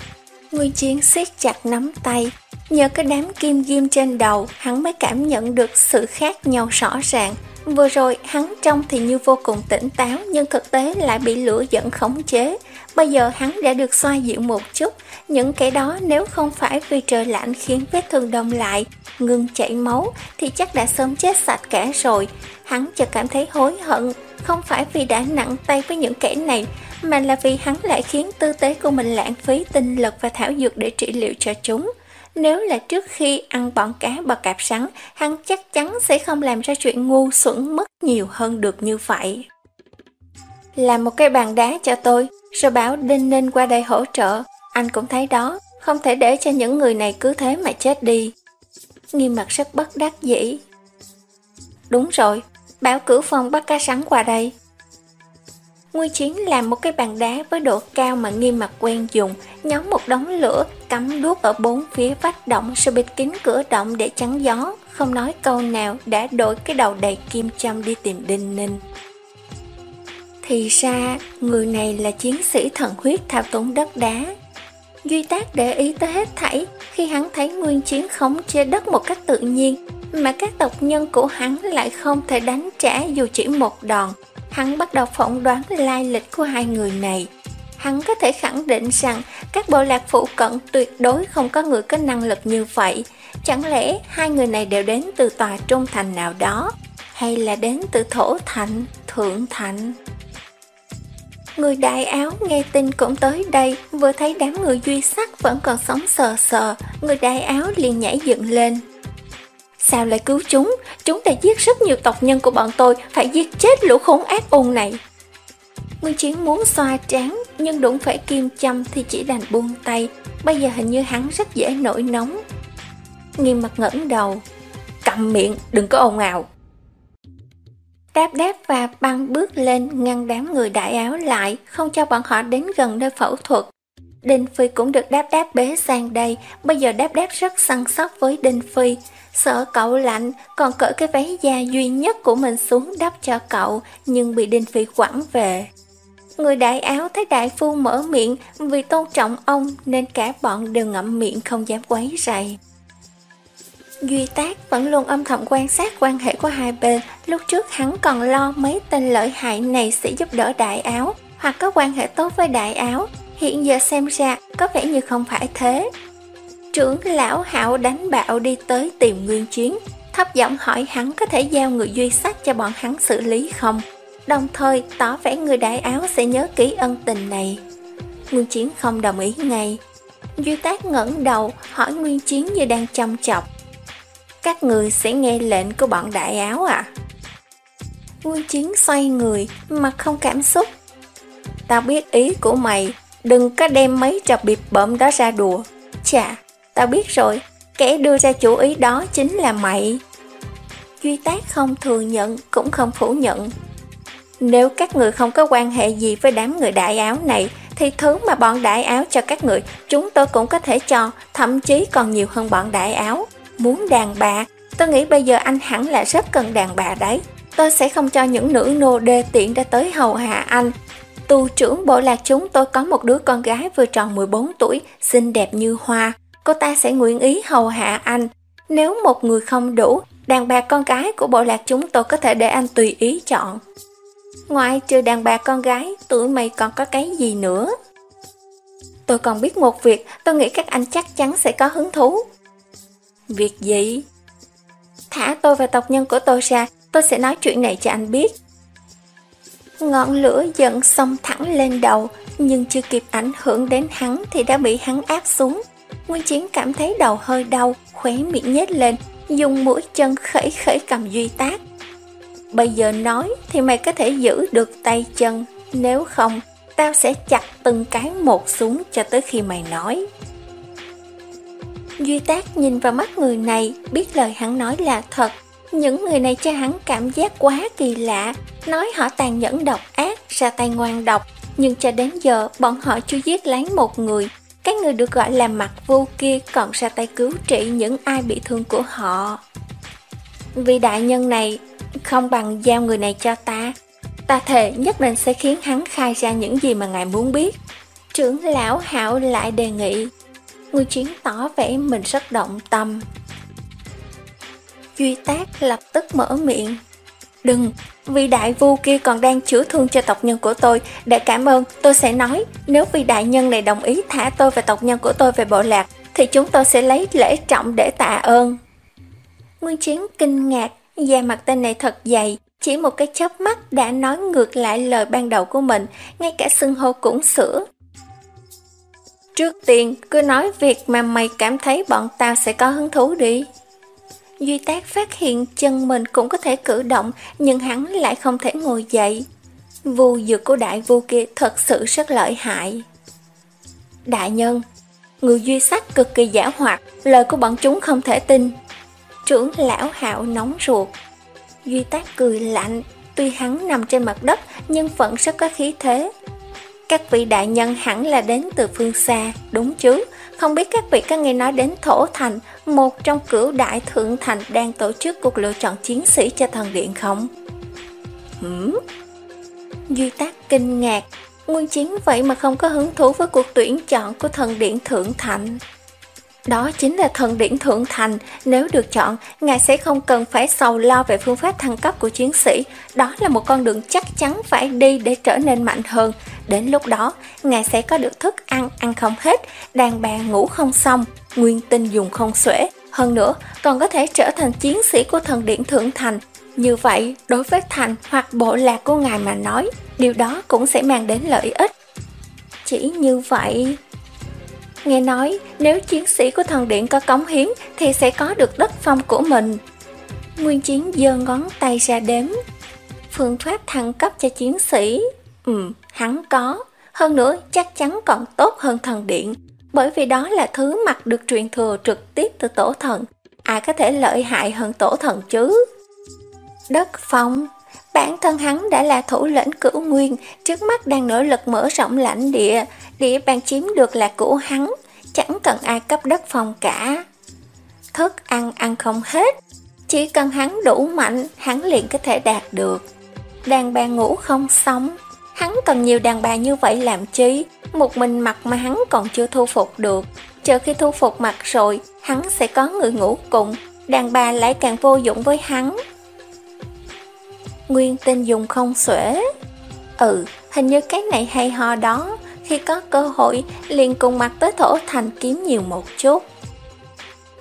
Nguyên Chiến siết chặt nắm tay, nhờ cái đám kim ghim trên đầu, hắn mới cảm nhận được sự khác nhau rõ ràng. Vừa rồi hắn trông thì như vô cùng tỉnh táo nhưng thực tế lại bị lửa giận khống chế. Bây giờ hắn đã được xoa dịu một chút, những cái đó nếu không phải vì trời lạnh khiến vết thương đông lại, ngừng chảy máu thì chắc đã sớm chết sạch cả rồi. Hắn chợt cảm thấy hối hận, không phải vì đã nặng tay với những kẻ này, mà là vì hắn lại khiến tư tế của mình lãng phí tinh lực và thảo dược để trị liệu cho chúng. Nếu là trước khi ăn bọn cá bò cạp sắn, hắn chắc chắn sẽ không làm ra chuyện ngu xuẩn mất nhiều hơn được như vậy. Làm một cái bàn đá cho tôi, rồi bảo Đinh Ninh qua đây hỗ trợ. Anh cũng thấy đó, không thể để cho những người này cứ thế mà chết đi. Nghiêm mặt rất bất đắc dĩ. Đúng rồi, bảo cử phòng bắt cá sắn qua đây. Nguyên Chiến làm một cái bàn đá với độ cao mà nghiêm mặt quen dùng, nhóm một đống lửa, cắm đuốc ở bốn phía vách động rồi bịt kín cửa động để chắn gió, không nói câu nào đã đổi cái đầu đầy kim châm đi tìm Đinh Ninh. Thì ra, người này là chiến sĩ thần huyết thao túng đất đá. Duy tác để ý tới hết thảy khi hắn thấy nguyên chiến khống chế đất một cách tự nhiên, mà các tộc nhân của hắn lại không thể đánh trả dù chỉ một đòn. Hắn bắt đầu phỏng đoán lai lịch của hai người này. Hắn có thể khẳng định rằng các bộ lạc phụ cận tuyệt đối không có người có năng lực như vậy. Chẳng lẽ hai người này đều đến từ tòa trung thành nào đó, hay là đến từ thổ thành, thượng thành? Người đại áo nghe tin cũng tới đây, vừa thấy đám người duy sắc vẫn còn sống sờ sờ, người đại áo liền nhảy dựng lên. Sao lại cứu chúng? Chúng đã giết rất nhiều tộc nhân của bọn tôi, phải giết chết lũ khốn ác ôn này. Nguyên Chiến muốn xoa trán, nhưng đụng phải kim châm thì chỉ đành buông tay, bây giờ hình như hắn rất dễ nổi nóng. Nghiêm mặt ngẩng đầu, cầm miệng, đừng có ồn ào. Đáp đáp và băng bước lên ngăn đám người đại áo lại, không cho bọn họ đến gần nơi phẫu thuật. Đinh Phi cũng được đáp đáp bế sang đây, bây giờ đáp đáp rất săn sóc với Đinh Phi. Sợ cậu lạnh, còn cởi cái váy da duy nhất của mình xuống đắp cho cậu, nhưng bị Đinh Phi quẳng về. Người đại áo thấy đại phu mở miệng vì tôn trọng ông nên cả bọn đều ngậm miệng không dám quấy rầy. Duy Tác vẫn luôn âm thầm quan sát quan hệ của hai bên, lúc trước hắn còn lo mấy tên lợi hại này sẽ giúp đỡ đại áo, hoặc có quan hệ tốt với đại áo, hiện giờ xem ra có vẻ như không phải thế. Trưởng lão hạo đánh bạo đi tới tìm nguyên chiến, thấp giọng hỏi hắn có thể giao người duy sách cho bọn hắn xử lý không, đồng thời tỏ vẻ người đại áo sẽ nhớ kỹ ân tình này. Nguyên chiến không đồng ý ngay. Duy tác ngẩng đầu hỏi nguyên chiến như đang chăm chọc các người sẽ nghe lệnh của bọn đại áo à? Nguyên chiến xoay người, mặt không cảm xúc. Tao biết ý của mày, đừng có đem mấy trò bịp bợm đó ra đùa. Chà, tao biết rồi, kẻ đưa ra chủ ý đó chính là mày. Duy tác không thừa nhận, cũng không phủ nhận. Nếu các người không có quan hệ gì với đám người đại áo này, thì thứ mà bọn đại áo cho các người, chúng tôi cũng có thể cho, thậm chí còn nhiều hơn bọn đại áo. Muốn đàn bà, tôi nghĩ bây giờ anh hẳn là rất cần đàn bà đấy. Tôi sẽ không cho những nữ nô đê tiện đã tới hầu hạ anh. Tù trưởng bộ lạc chúng tôi có một đứa con gái vừa tròn 14 tuổi, xinh đẹp như hoa. Cô ta sẽ nguyện ý hầu hạ anh. Nếu một người không đủ, đàn bà con gái của bộ lạc chúng tôi có thể để anh tùy ý chọn. Ngoài trừ đàn bà con gái, tụi mày còn có cái gì nữa? Tôi còn biết một việc, tôi nghĩ các anh chắc chắn sẽ có hứng thú. Việc gì? Thả tôi và tộc nhân của tôi ra, tôi sẽ nói chuyện này cho anh biết. Ngọn lửa giận xông thẳng lên đầu, nhưng chưa kịp ảnh hưởng đến hắn thì đã bị hắn áp xuống. Nguyên Chiến cảm thấy đầu hơi đau, khóe miệng nhếch lên, dùng mũi chân khẩy khẩy cầm Duy Tác. Bây giờ nói thì mày có thể giữ được tay chân, nếu không, tao sẽ chặt từng cái một xuống cho tới khi mày nói. Duy Tác nhìn vào mắt người này, biết lời hắn nói là thật. Những người này cho hắn cảm giác quá kỳ lạ, nói họ tàn nhẫn độc ác, ra tay ngoan độc, nhưng cho đến giờ bọn họ chưa giết lấy một người. Cái người được gọi là mặt vô kia còn ra tay cứu trị những ai bị thương của họ. Vì đại nhân này không bằng giao người này cho ta, ta thề nhất định sẽ khiến hắn khai ra những gì mà ngài muốn biết. Trưởng lão hảo lại đề nghị. Ngụy chiến tỏ vẻ mình rất động tâm. Duy tác lập tức mở miệng. Đừng, vì đại vu kia còn đang chữa thương cho tộc nhân của tôi. Để cảm ơn, tôi sẽ nói, nếu vị đại nhân này đồng ý thả tôi và tộc nhân của tôi về bộ lạc, thì chúng tôi sẽ lấy lễ trọng để tạ ơn. Nguyên Chiến kinh ngạc, da mặt tên này thật dày, chỉ một cái chớp mắt đã nói ngược lại lời ban đầu của mình, ngay cả xưng hô cũng sửa. Trước tiên, cứ nói việc mà mày cảm thấy bọn tao sẽ có hứng thú đi. Duy Tác phát hiện chân mình cũng có thể cử động, nhưng hắn lại không thể ngồi dậy. Vu dược của đại vu kia thật sự rất lợi hại. Đại nhân, người duy sắc cực kỳ giả hoạt, lời của bọn chúng không thể tin. Trưởng lão hạo nóng ruột. Duy Tác cười lạnh, tuy hắn nằm trên mặt đất nhưng vẫn rất có khí thế. Các vị đại nhân hẳn là đến từ phương xa, đúng chứ? Không biết các vị có nghe nói đến Thổ Thành, một trong cửu đại thượng thành đang tổ chức cuộc lựa chọn chiến sĩ cho thần điện không? Hửm? Duy Tác kinh ngạc, Nguyên Chiến vậy mà không có hứng thú với cuộc tuyển chọn của thần điện thượng thành. Đó chính là thần điển thượng thành, nếu được chọn, ngài sẽ không cần phải sầu lo về phương pháp thăng cấp của chiến sĩ. Đó là một con đường chắc chắn phải đi để trở nên mạnh hơn. Đến lúc đó, ngài sẽ có được thức ăn, ăn không hết, đàn bà ngủ không xong, nguyên tinh dùng không xuể. Hơn nữa, còn có thể trở thành chiến sĩ của thần điển thượng thành. Như vậy, đối với thành hoặc bộ lạc của ngài mà nói, điều đó cũng sẽ mang đến lợi ích. Chỉ như vậy... Nghe nói nếu chiến sĩ của thần điện có cống hiến thì sẽ có được đất phong của mình. Nguyên chiến giơ ngón tay ra đếm. Phương pháp thăng cấp cho chiến sĩ. Ừ, hắn có. Hơn nữa chắc chắn còn tốt hơn thần điện. Bởi vì đó là thứ mặt được truyền thừa trực tiếp từ tổ thần. Ai có thể lợi hại hơn tổ thần chứ? Đất phong Bản thân hắn đã là thủ lĩnh cửu nguyên, trước mắt đang nỗ lực mở rộng lãnh địa, địa bàn chiếm được là của hắn, chẳng cần ai cấp đất phòng cả. Thức ăn ăn không hết, chỉ cần hắn đủ mạnh, hắn liền có thể đạt được. Đàn bà ngủ không sống, hắn cần nhiều đàn bà như vậy làm chi, một mình mặt mà hắn còn chưa thu phục được. Chờ khi thu phục mặt rồi, hắn sẽ có người ngủ cùng, đàn bà lại càng vô dụng với hắn. Nguyên tên dùng không xuể. Ừ, hình như cái này hay ho đó, khi có cơ hội liền cùng mặt tới thổ thành kiếm nhiều một chút.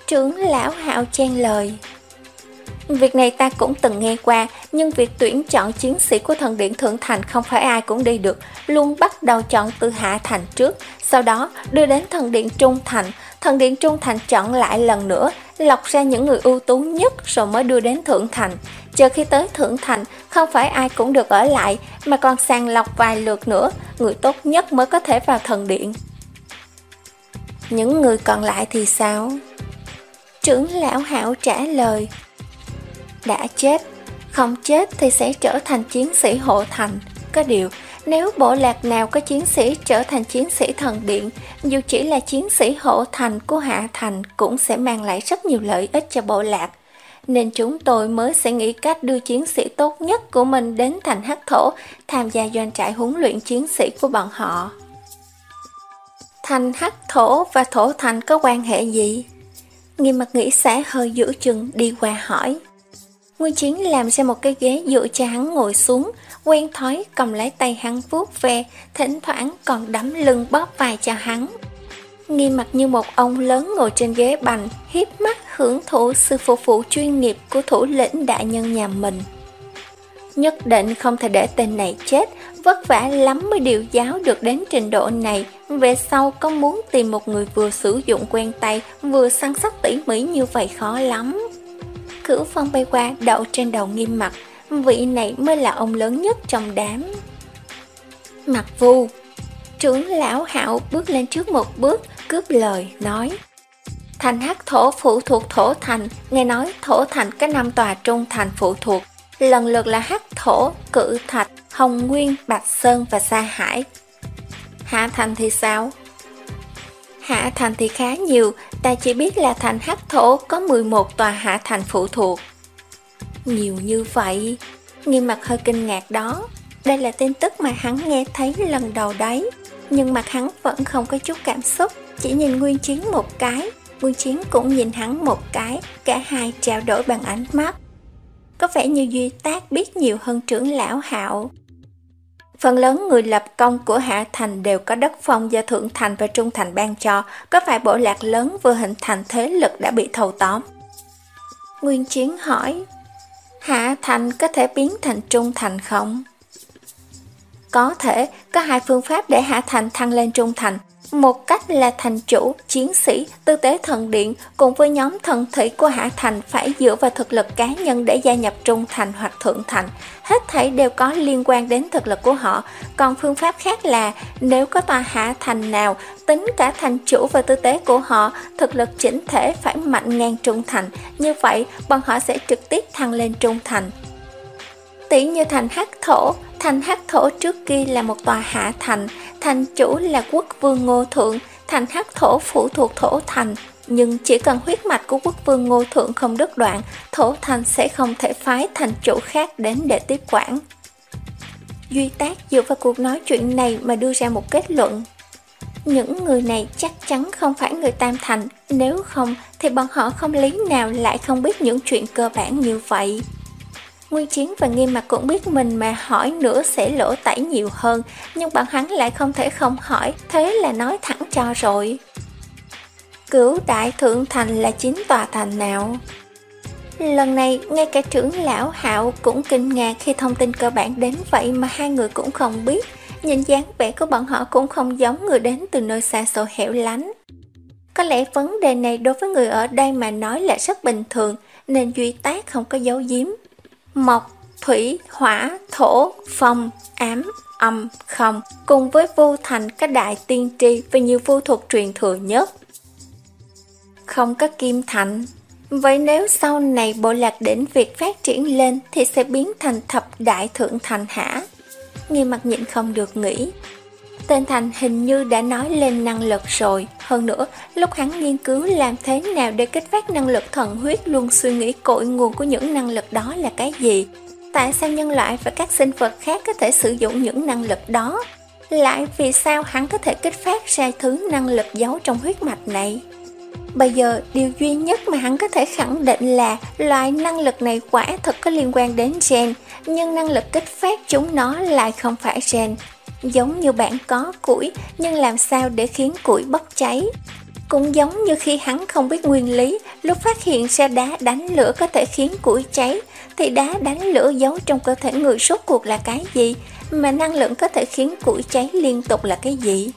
Trưởng lão hạo chen lời. Việc này ta cũng từng nghe qua, nhưng việc tuyển chọn chiến sĩ của thần điện Thượng Thành không phải ai cũng đi được, luôn bắt đầu chọn từ Hạ Thành trước, sau đó đưa đến thần điện Trung Thành, thần điện Trung Thành chọn lại lần nữa, lọc ra những người ưu tú nhất rồi mới đưa đến Thượng Thành. Chờ khi tới Thượng Thành, không phải ai cũng được ở lại, mà còn sàng lọc vài lượt nữa, người tốt nhất mới có thể vào thần điện. Những người còn lại thì sao? Trưởng lão hảo trả lời. Đã chết, không chết thì sẽ trở thành chiến sĩ hộ thành. Có điều, nếu bộ lạc nào có chiến sĩ trở thành chiến sĩ thần điện, dù chỉ là chiến sĩ hộ thành của Hạ Thành cũng sẽ mang lại rất nhiều lợi ích cho bộ lạc. Nên chúng tôi mới sẽ nghĩ cách đưa chiến sĩ tốt nhất của mình đến thành hắc thổ, tham gia doanh trại huấn luyện chiến sĩ của bọn họ. Thành hắc thổ và thổ thành có quan hệ gì? Nghiêm mặt nghĩ sẽ hơi giữ chừng đi qua hỏi. Nguyên chiến làm ra một cái ghế dựa cho hắn ngồi xuống, quen thói cầm lấy tay hắn vuốt ve, thỉnh thoảng còn đấm lưng bóp vai cho hắn. Nghiêm mặt như một ông lớn ngồi trên ghế bành, hiếp mắt hưởng thụ sự phục vụ chuyên nghiệp của thủ lĩnh đại nhân nhà mình. Nhất định không thể để tên này chết, vất vả lắm mới điều giáo được đến trình độ này. Về sau có muốn tìm một người vừa sử dụng quen tay, vừa săn sóc tỉ mỉ như vậy khó lắm. Cửu phong bay qua đậu trên đầu nghiêm mặt, vị này mới là ông lớn nhất trong đám. Mặt vu Trưởng lão hạo bước lên trước một bước, cướp lời, nói Thành hắc thổ phụ thuộc thổ thành, nghe nói thổ thành có năm tòa trung thành phụ thuộc, lần lượt là hắc thổ, cự thạch, hồng nguyên, bạch sơn và sa hải. Hạ thành thì sao? Hạ thành thì khá nhiều, ta chỉ biết là thành hắc thổ có 11 tòa hạ thành phụ thuộc. Nhiều như vậy, nghiêm mặt hơi kinh ngạc đó. Đây là tin tức mà hắn nghe thấy lần đầu đấy. Nhưng mặt hắn vẫn không có chút cảm xúc, chỉ nhìn Nguyên Chiến một cái. Nguyên Chiến cũng nhìn hắn một cái, cả hai trao đổi bằng ánh mắt. Có vẻ như Duy Tác biết nhiều hơn trưởng lão hạo. Phần lớn người lập công của Hạ Thành đều có đất phong do Thượng Thành và Trung Thành ban cho, có vài bộ lạc lớn vừa hình thành thế lực đã bị thâu tóm. Nguyên Chiến hỏi, Hạ Thành có thể biến thành Trung Thành không? Có thể, có hai phương pháp để Hạ Thành thăng lên trung thành. Một cách là thành chủ, chiến sĩ, tư tế thần điện cùng với nhóm thần thủy của Hạ Thành phải dựa vào thực lực cá nhân để gia nhập trung thành hoặc thượng thành. Hết thảy đều có liên quan đến thực lực của họ. Còn phương pháp khác là nếu có tòa Hạ Thành nào tính cả thành chủ và tư tế của họ, thực lực chỉnh thể phải mạnh ngang trung thành. Như vậy, bọn họ sẽ trực tiếp thăng lên trung thành. Tỷ như thành hắc thổ, thành hắc thổ trước kia là một tòa hạ thành, thành chủ là quốc vương ngô thượng, thành hắc thổ phụ thuộc thổ thành. Nhưng chỉ cần huyết mạch của quốc vương ngô thượng không đứt đoạn, thổ thành sẽ không thể phái thành chủ khác đến để tiếp quản. Duy tác dựa vào cuộc nói chuyện này mà đưa ra một kết luận. Những người này chắc chắn không phải người Tam Thành, nếu không thì bọn họ không lý nào lại không biết những chuyện cơ bản như vậy. Nguyên Chiến và Nghiêm Mặt cũng biết mình mà hỏi nữa sẽ lỗ tẩy nhiều hơn, nhưng bọn hắn lại không thể không hỏi, thế là nói thẳng cho rồi. Cửu Đại Thượng Thành là chính tòa thành nào? Lần này, ngay cả trưởng lão Hạo cũng kinh ngạc khi thông tin cơ bản đến vậy mà hai người cũng không biết. Nhìn dáng vẻ của bọn họ cũng không giống người đến từ nơi xa xôi hẻo lánh. Có lẽ vấn đề này đối với người ở đây mà nói là rất bình thường, nên Duy Tác không có giấu giếm mộc, thủy, hỏa, thổ, phong, ám, âm, không, cùng với vô thành các đại tiên tri và nhiều vô thuật truyền thừa nhất. Không có kim thành, vậy nếu sau này bộ lạc đến việc phát triển lên thì sẽ biến thành thập đại thượng thành hả? Nghi mặt nhịn không được nghĩ, Tên Thành hình như đã nói lên năng lực rồi. Hơn nữa, lúc hắn nghiên cứu làm thế nào để kích phát năng lực thần huyết luôn suy nghĩ cội nguồn của những năng lực đó là cái gì. Tại sao nhân loại và các sinh vật khác có thể sử dụng những năng lực đó? Lại vì sao hắn có thể kích phát ra thứ năng lực giấu trong huyết mạch này? Bây giờ, điều duy nhất mà hắn có thể khẳng định là loại năng lực này quả thật có liên quan đến gen, nhưng năng lực kích phát chúng nó lại không phải gen, Giống như bạn có củi, nhưng làm sao để khiến củi bốc cháy? Cũng giống như khi hắn không biết nguyên lý, lúc phát hiện ra đá đánh lửa có thể khiến củi cháy, thì đá đánh lửa giấu trong cơ thể người suốt cuộc là cái gì, mà năng lượng có thể khiến củi cháy liên tục là cái gì?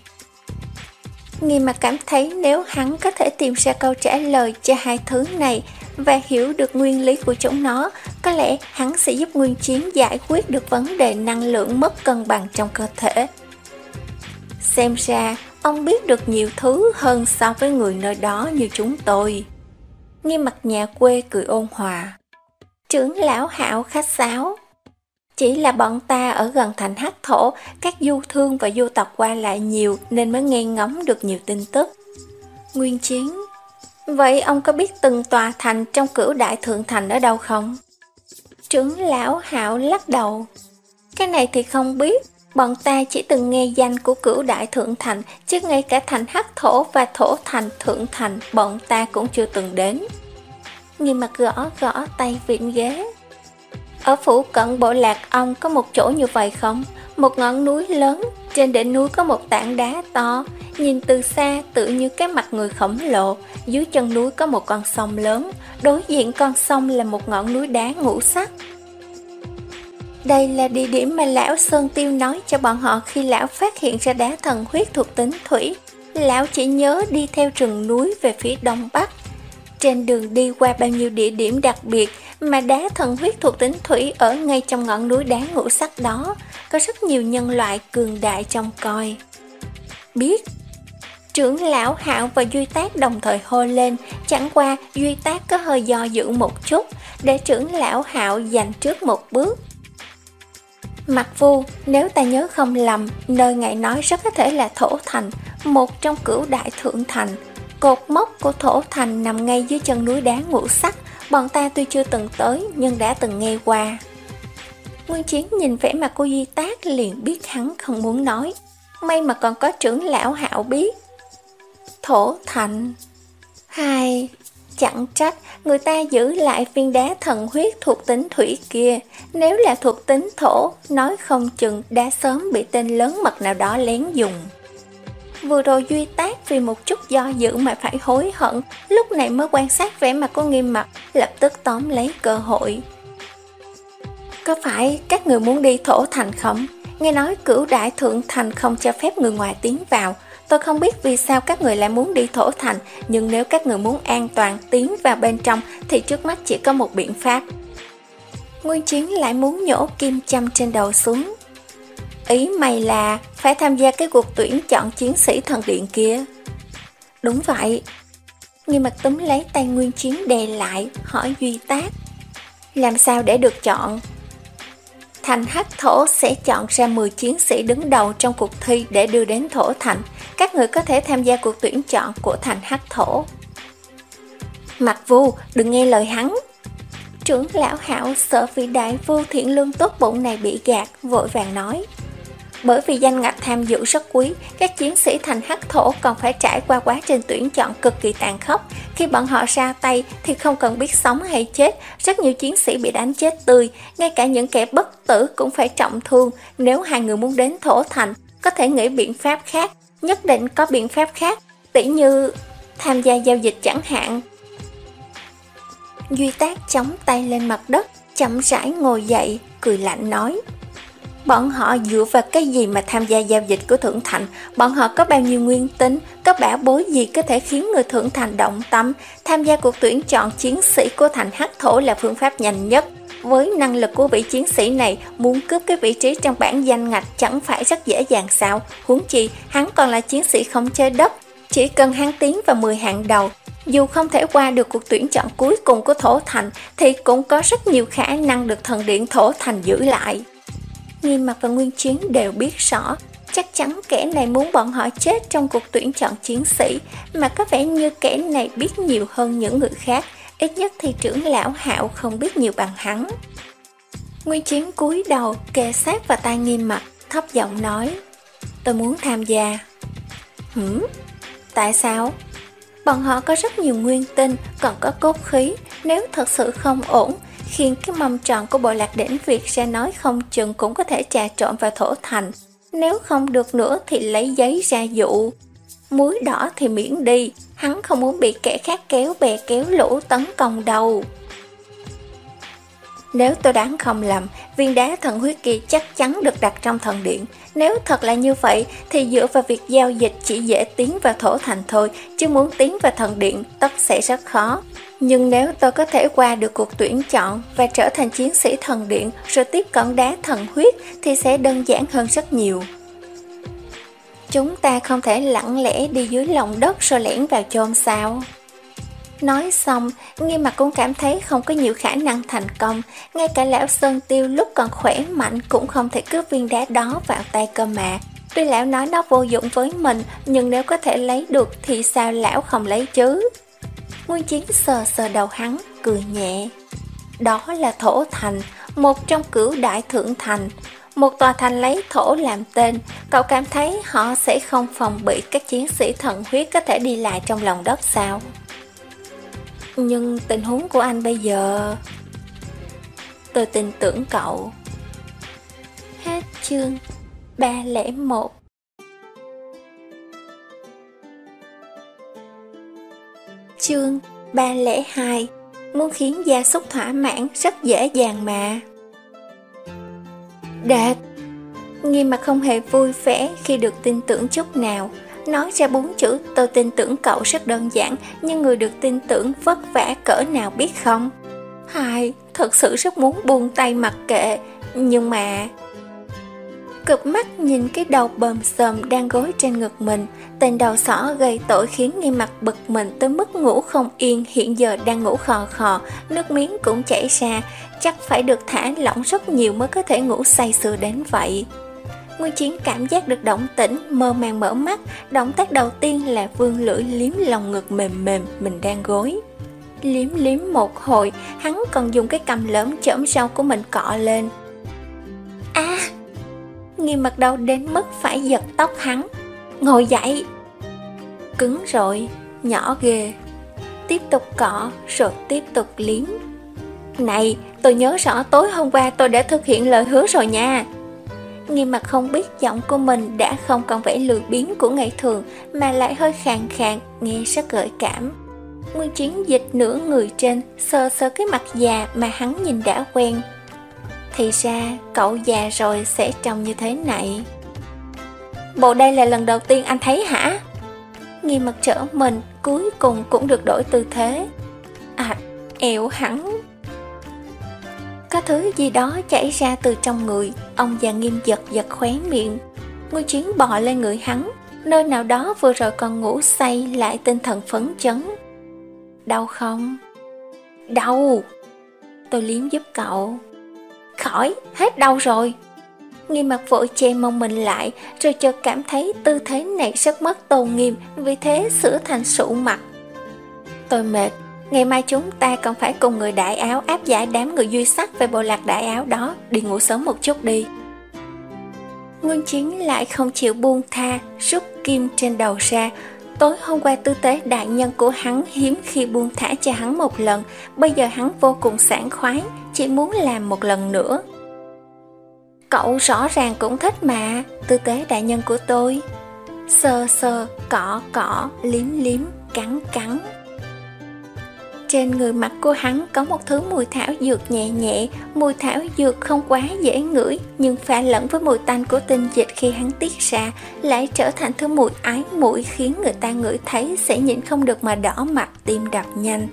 Nghi mà cảm thấy nếu hắn có thể tìm ra câu trả lời cho hai thứ này và hiểu được nguyên lý của chúng nó, có lẽ hắn sẽ giúp Nguyên Chiến giải quyết được vấn đề năng lượng mất cân bằng trong cơ thể. Xem ra, ông biết được nhiều thứ hơn so với người nơi đó như chúng tôi. Nghiêm mặt nhà quê cười ôn hòa. Trưởng lão hạo khách sáo. Chỉ là bọn ta ở gần thành hắc thổ, các du thương và du tộc qua lại nhiều nên mới nghe ngóng được nhiều tin tức. Nguyên Chiến Vậy ông có biết từng tòa thành trong cửu đại thượng thành ở đâu không? Trưởng lão hạo lắc đầu. Cái này thì không biết, bọn ta chỉ từng nghe danh của cửu đại thượng thành, chứ ngay cả thành hắc thổ và thổ thành thượng thành bọn ta cũng chưa từng đến. Nghiêm mặt gõ gõ tay vịn ghế. Ở phủ cận bộ lạc ông có một chỗ như vậy không? Một ngọn núi lớn, trên đỉnh núi có một tảng đá to, nhìn từ xa tự như cái mặt người khổng lồ, dưới chân núi có một con sông lớn, đối diện con sông là một ngọn núi đá ngũ sắc. Đây là địa điểm mà lão Sơn Tiêu nói cho bọn họ khi lão phát hiện ra đá thần huyết thuộc tính thủy. Lão chỉ nhớ đi theo rừng núi về phía đông bắc. Trên đường đi qua bao nhiêu địa điểm đặc biệt mà đá thần huyết thuộc tính thủy ở ngay trong ngọn núi đá ngũ sắc đó, có rất nhiều nhân loại cường đại trong coi. Biết Trưởng lão Hạo và Duy Tác đồng thời hô lên, chẳng qua Duy Tác có hơi do dự một chút, để trưởng lão Hạo giành trước một bước. Mặt vu, nếu ta nhớ không lầm, nơi ngài nói rất có thể là Thổ Thành, một trong cửu đại thượng thành. Cột mốc của Thổ Thành nằm ngay dưới chân núi đá ngũ sắc, bọn ta tuy chưa từng tới nhưng đã từng nghe qua. Nguyên Chiến nhìn vẻ mặt của duy Tác liền biết hắn không muốn nói. May mà còn có trưởng lão hạo biết. Thổ thạnh. 2. Chẳng trách người ta giữ lại viên đá thần huyết thuộc tính thủy kia Nếu là thuộc tính thổ, Nói không chừng đã sớm bị tên lớn mật nào đó lén dùng Vừa rồi Duy Tác vì một chút do dự mà phải hối hận, Lúc này mới quan sát vẻ mặt của nghiêm mặt, Lập tức tóm lấy cơ hội Có phải các người muốn đi thổ thành không? Nghe nói cửu đại thượng thành không cho phép người ngoài tiến vào Tôi không biết vì sao các người lại muốn đi thổ thành, nhưng nếu các người muốn an toàn tiến vào bên trong thì trước mắt chỉ có một biện pháp. Nguyên Chiến lại muốn nhổ kim châm trên đầu xuống. Ý mày là phải tham gia cái cuộc tuyển chọn chiến sĩ thần điện kia. Đúng vậy. Nghi mặt túm lấy tay Nguyên Chiến đè lại, hỏi Duy Tác. Làm sao để được chọn? Thành Hắc Thổ sẽ chọn ra 10 chiến sĩ đứng đầu trong cuộc thi để đưa đến Thổ Thành. Các người có thể tham gia cuộc tuyển chọn của Thành Hắc Thổ. Mặt vu, đừng nghe lời hắn. Trưởng lão hảo sợ vị đại vu thiện lương tốt bụng này bị gạt, vội vàng nói. Bởi vì danh ngạch tham dự rất quý, các chiến sĩ thành hắc thổ còn phải trải qua quá trình tuyển chọn cực kỳ tàn khốc. Khi bọn họ ra tay thì không cần biết sống hay chết, rất nhiều chiến sĩ bị đánh chết tươi, ngay cả những kẻ bất tử cũng phải trọng thương. Nếu hai người muốn đến thổ thành, có thể nghĩ biện pháp khác, nhất định có biện pháp khác, tỉ như tham gia giao dịch chẳng hạn. Duy tác chống tay lên mặt đất, chậm rãi ngồi dậy, cười lạnh nói. Bọn họ dựa vào cái gì mà tham gia giao dịch của Thượng Thành? Bọn họ có bao nhiêu nguyên tính? Có bảo bối gì có thể khiến người Thượng Thành động tâm? Tham gia cuộc tuyển chọn chiến sĩ của thành Hắc Thổ là phương pháp nhanh nhất. Với năng lực của vị chiến sĩ này, muốn cướp cái vị trí trong bảng danh ngạch chẳng phải rất dễ dàng sao? Huống chi, hắn còn là chiến sĩ không chơi đất. Chỉ cần hắn tiến vào 10 hạng đầu, dù không thể qua được cuộc tuyển chọn cuối cùng của Thổ Thành, thì cũng có rất nhiều khả năng được thần điện Thổ Thành giữ lại. Nghiêm mặt và Nguyên Chiến đều biết rõ, Chắc chắn kẻ này muốn bọn họ chết trong cuộc tuyển chọn chiến sĩ, Mà có vẻ như kẻ này biết nhiều hơn những người khác Ít nhất thì trưởng lão hạo không biết nhiều bằng hắn Nguyên Chiến cúi đầu kề sát vào tai nghiêm mặt, Thấp giọng nói, Tôi muốn tham gia "hử? Tại sao? Bọn họ có rất nhiều nguyên tinh, Còn có cốt khí Nếu thật sự không ổn khiến cái mâm tròn của bộ lạc đỉnh Việt sẽ nói không chừng cũng có thể trà trộn vào thổ thành. Nếu không được nữa thì lấy giấy ra dụ. Muối đỏ thì miễn đi, hắn không muốn bị kẻ khác kéo bè kéo lũ tấn công đầu. Nếu tôi đoán không lầm, viên đá thần huyết kia chắc chắn được đặt trong thần điện. Nếu thật là như vậy, thì dựa vào việc giao dịch chỉ dễ tiến vào thổ thành thôi, chứ muốn tiến vào thần điện tất sẽ rất khó. Nhưng nếu tôi có thể qua được cuộc tuyển chọn và trở thành chiến sĩ thần điện rồi tiếp cận đá thần huyết thì sẽ đơn giản hơn rất nhiều. Chúng ta không thể lặng lẽ đi dưới lòng đất rồi lẻn vào chôn sao. Nói xong, nghiêm mặt cũng cảm thấy không có nhiều khả năng thành công, ngay cả lão Sơn Tiêu lúc còn khỏe mạnh cũng không thể cướp viên đá đó vào tay cơ mà. Tuy lão nói nó vô dụng với mình, nhưng nếu có thể lấy được thì sao lão không lấy chứ? Nguyên Chiến sờ sờ đầu hắn, cười nhẹ. Đó là thổ thành, một trong cửu đại thượng thành. Một tòa thành lấy thổ làm tên, cậu cảm thấy họ sẽ không phòng bị các chiến sĩ thần huyết có thể đi lại trong lòng đất sao? Nhưng tình huống của anh bây giờ... tôi tin tưởng cậu. Hết chương 301 Chương 302 Muốn khiến gia súc thỏa mãn rất dễ dàng mà. Đạt, nghi mà không hề vui vẻ khi được tin tưởng chút nào. Nói ra bốn chữ tôi tin tưởng cậu rất đơn giản Nhưng người được tin tưởng vất vả cỡ nào biết không? Hai, thật sự rất muốn buông tay mặc kệ Nhưng mà Cực mắt nhìn cái đầu bờm sờm đang gối trên ngực mình Tên đầu sỏ gây tội khiến nghi mặt bực mình tới mức ngủ không yên Hiện giờ đang ngủ khò khò, nước miếng cũng chảy ra Chắc phải được thả lỏng rất nhiều mới có thể ngủ say sưa đến vậy. Nguyên Chiến cảm giác được động tĩnh, mơ màng mở mắt. Động tác đầu tiên là vương lưỡi liếm lòng ngực mềm mềm mình đang gối. Liếm liếm một hồi, hắn còn dùng cái cầm lớn chởm sau của mình cọ lên. A! À, Nghiêm mặt đau đến mức phải giật tóc hắn. Ngồi dậy. Cứng rồi, nhỏ ghê. Tiếp tục cọ, rồi tiếp tục liếm. Này, tôi nhớ rõ tối hôm qua tôi đã thực hiện lời hứa rồi nha. Nghiêm mặt không biết giọng của mình đã không còn vẻ lười biếng của ngày thường Mà lại hơi khàn khàn, nghe rất gợi cảm. Nguyên chiến dịch nửa người trên Sờ sờ cái mặt già mà hắn nhìn đã quen. Thì ra cậu già rồi sẽ trông như thế này. Bộ đây là lần đầu tiên anh thấy hả? nghiêm mặt trở mình cuối cùng cũng được đổi tư thế. À, eo hắn có thứ gì đó chảy ra từ trong người Ông già nghiêm giật giật khóe miệng. Nguyên chiến bò lên người hắn Nơi nào đó vừa rồi còn ngủ say lại tinh thần phấn chấn. Đau không? Đau. Tôi liếm giúp cậu. Khỏi, hết đau rồi. Nghi mặt vội che mông mình lại Rồi chợt cảm thấy tư thế này rất mất tôn nghiêm Vì thế sửa thành sụ mặt. Tôi mệt. Ngày mai chúng ta còn phải cùng người đại áo áp giải đám người duy sắc về bộ lạc đại áo đó. Đi ngủ sớm một chút đi. Nguyên chính lại không chịu buông tha Rút kim trên đầu ra. Tối hôm qua tư tế đại nhân của hắn hiếm khi buông thả cho hắn một lần. Bây giờ hắn vô cùng sảng khoái Chỉ muốn làm một lần nữa. Cậu rõ ràng cũng thích mà, tư tế đại nhân của tôi. Sơ sơ, cỏ cỏ, liếm liếm, cắn cắn. Trên người mặt của hắn có một thứ mùi thảo dược nhẹ nhẹ, mùi thảo dược không quá dễ ngửi, nhưng pha lẫn với mùi tanh của tinh dịch khi hắn tiết ra, lại trở thành thứ mùi ái mũi khiến người ta ngửi thấy sẽ nhịn không được mà đỏ mặt tim đập nhanh.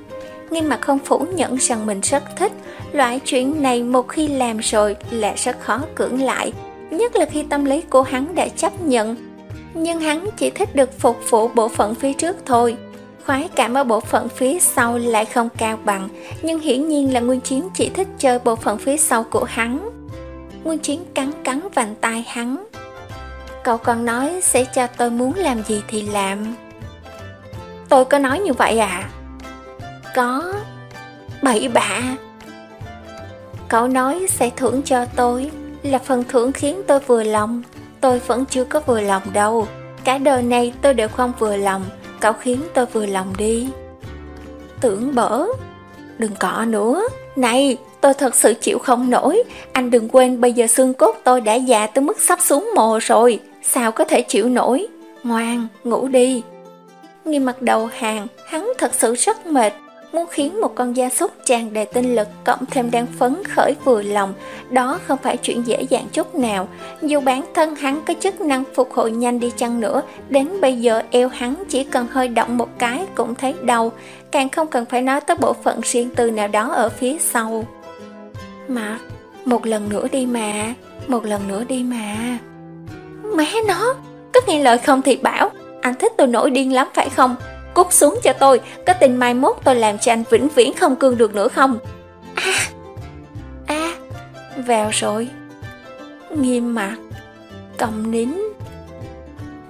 Nghiêm mặt không phủ nhận rằng mình rất thích, Loại chuyện này một khi làm rồi là rất khó cưỡng lại, nhất là khi tâm lý của hắn đã chấp nhận. Nhưng hắn chỉ thích được phục vụ bộ phận phía trước thôi. Khoái cảm ở bộ phận phía sau lại không cao bằng, nhưng hiển nhiên là Nguyên Chiến chỉ thích chơi bộ phận phía sau của hắn. Nguyên Chiến cắn cắn vành tai hắn. Cậu còn nói sẽ cho tôi muốn làm gì thì làm. Tôi có nói như vậy à? Có. Bậy bạ. Cậu nói sẽ thưởng cho tôi Là phần thưởng khiến tôi vừa lòng Tôi vẫn chưa có vừa lòng đâu Cả đời này tôi đều không vừa lòng Cậu khiến tôi vừa lòng đi. Tưởng bở Đừng cọ nữa. Này tôi thật sự chịu không nổi. Anh đừng quên bây giờ xương cốt tôi đã già tới mức sắp xuống mồ rồi. Sao có thể chịu nổi? Ngoan, ngủ đi. Nghi mặt đầu hàng, Hắn thật sự rất mệt muốn khiến một con gia súc tràn đầy tinh lực cộng thêm đang phấn khởi vừa lòng, đó không phải chuyện dễ dàng chút nào. Dù bản thân hắn có chức năng phục hồi nhanh đi chăng nữa, đến bây giờ eo hắn chỉ cần hơi động một cái cũng thấy đau, càng không cần phải nói tới bộ phận riêng tư nào đó ở phía sau. Mà, một lần nữa đi mà, một lần nữa đi mà. Mẹ nó, cứ nghe lời không thì bảo, anh thích tôi nổi điên lắm phải không? Cút xuống cho tôi. Có tin mai mốt tôi làm cho anh vĩnh viễn không cương được nữa không? À À Vào rồi. Nghiêm mặt. Cầm nín.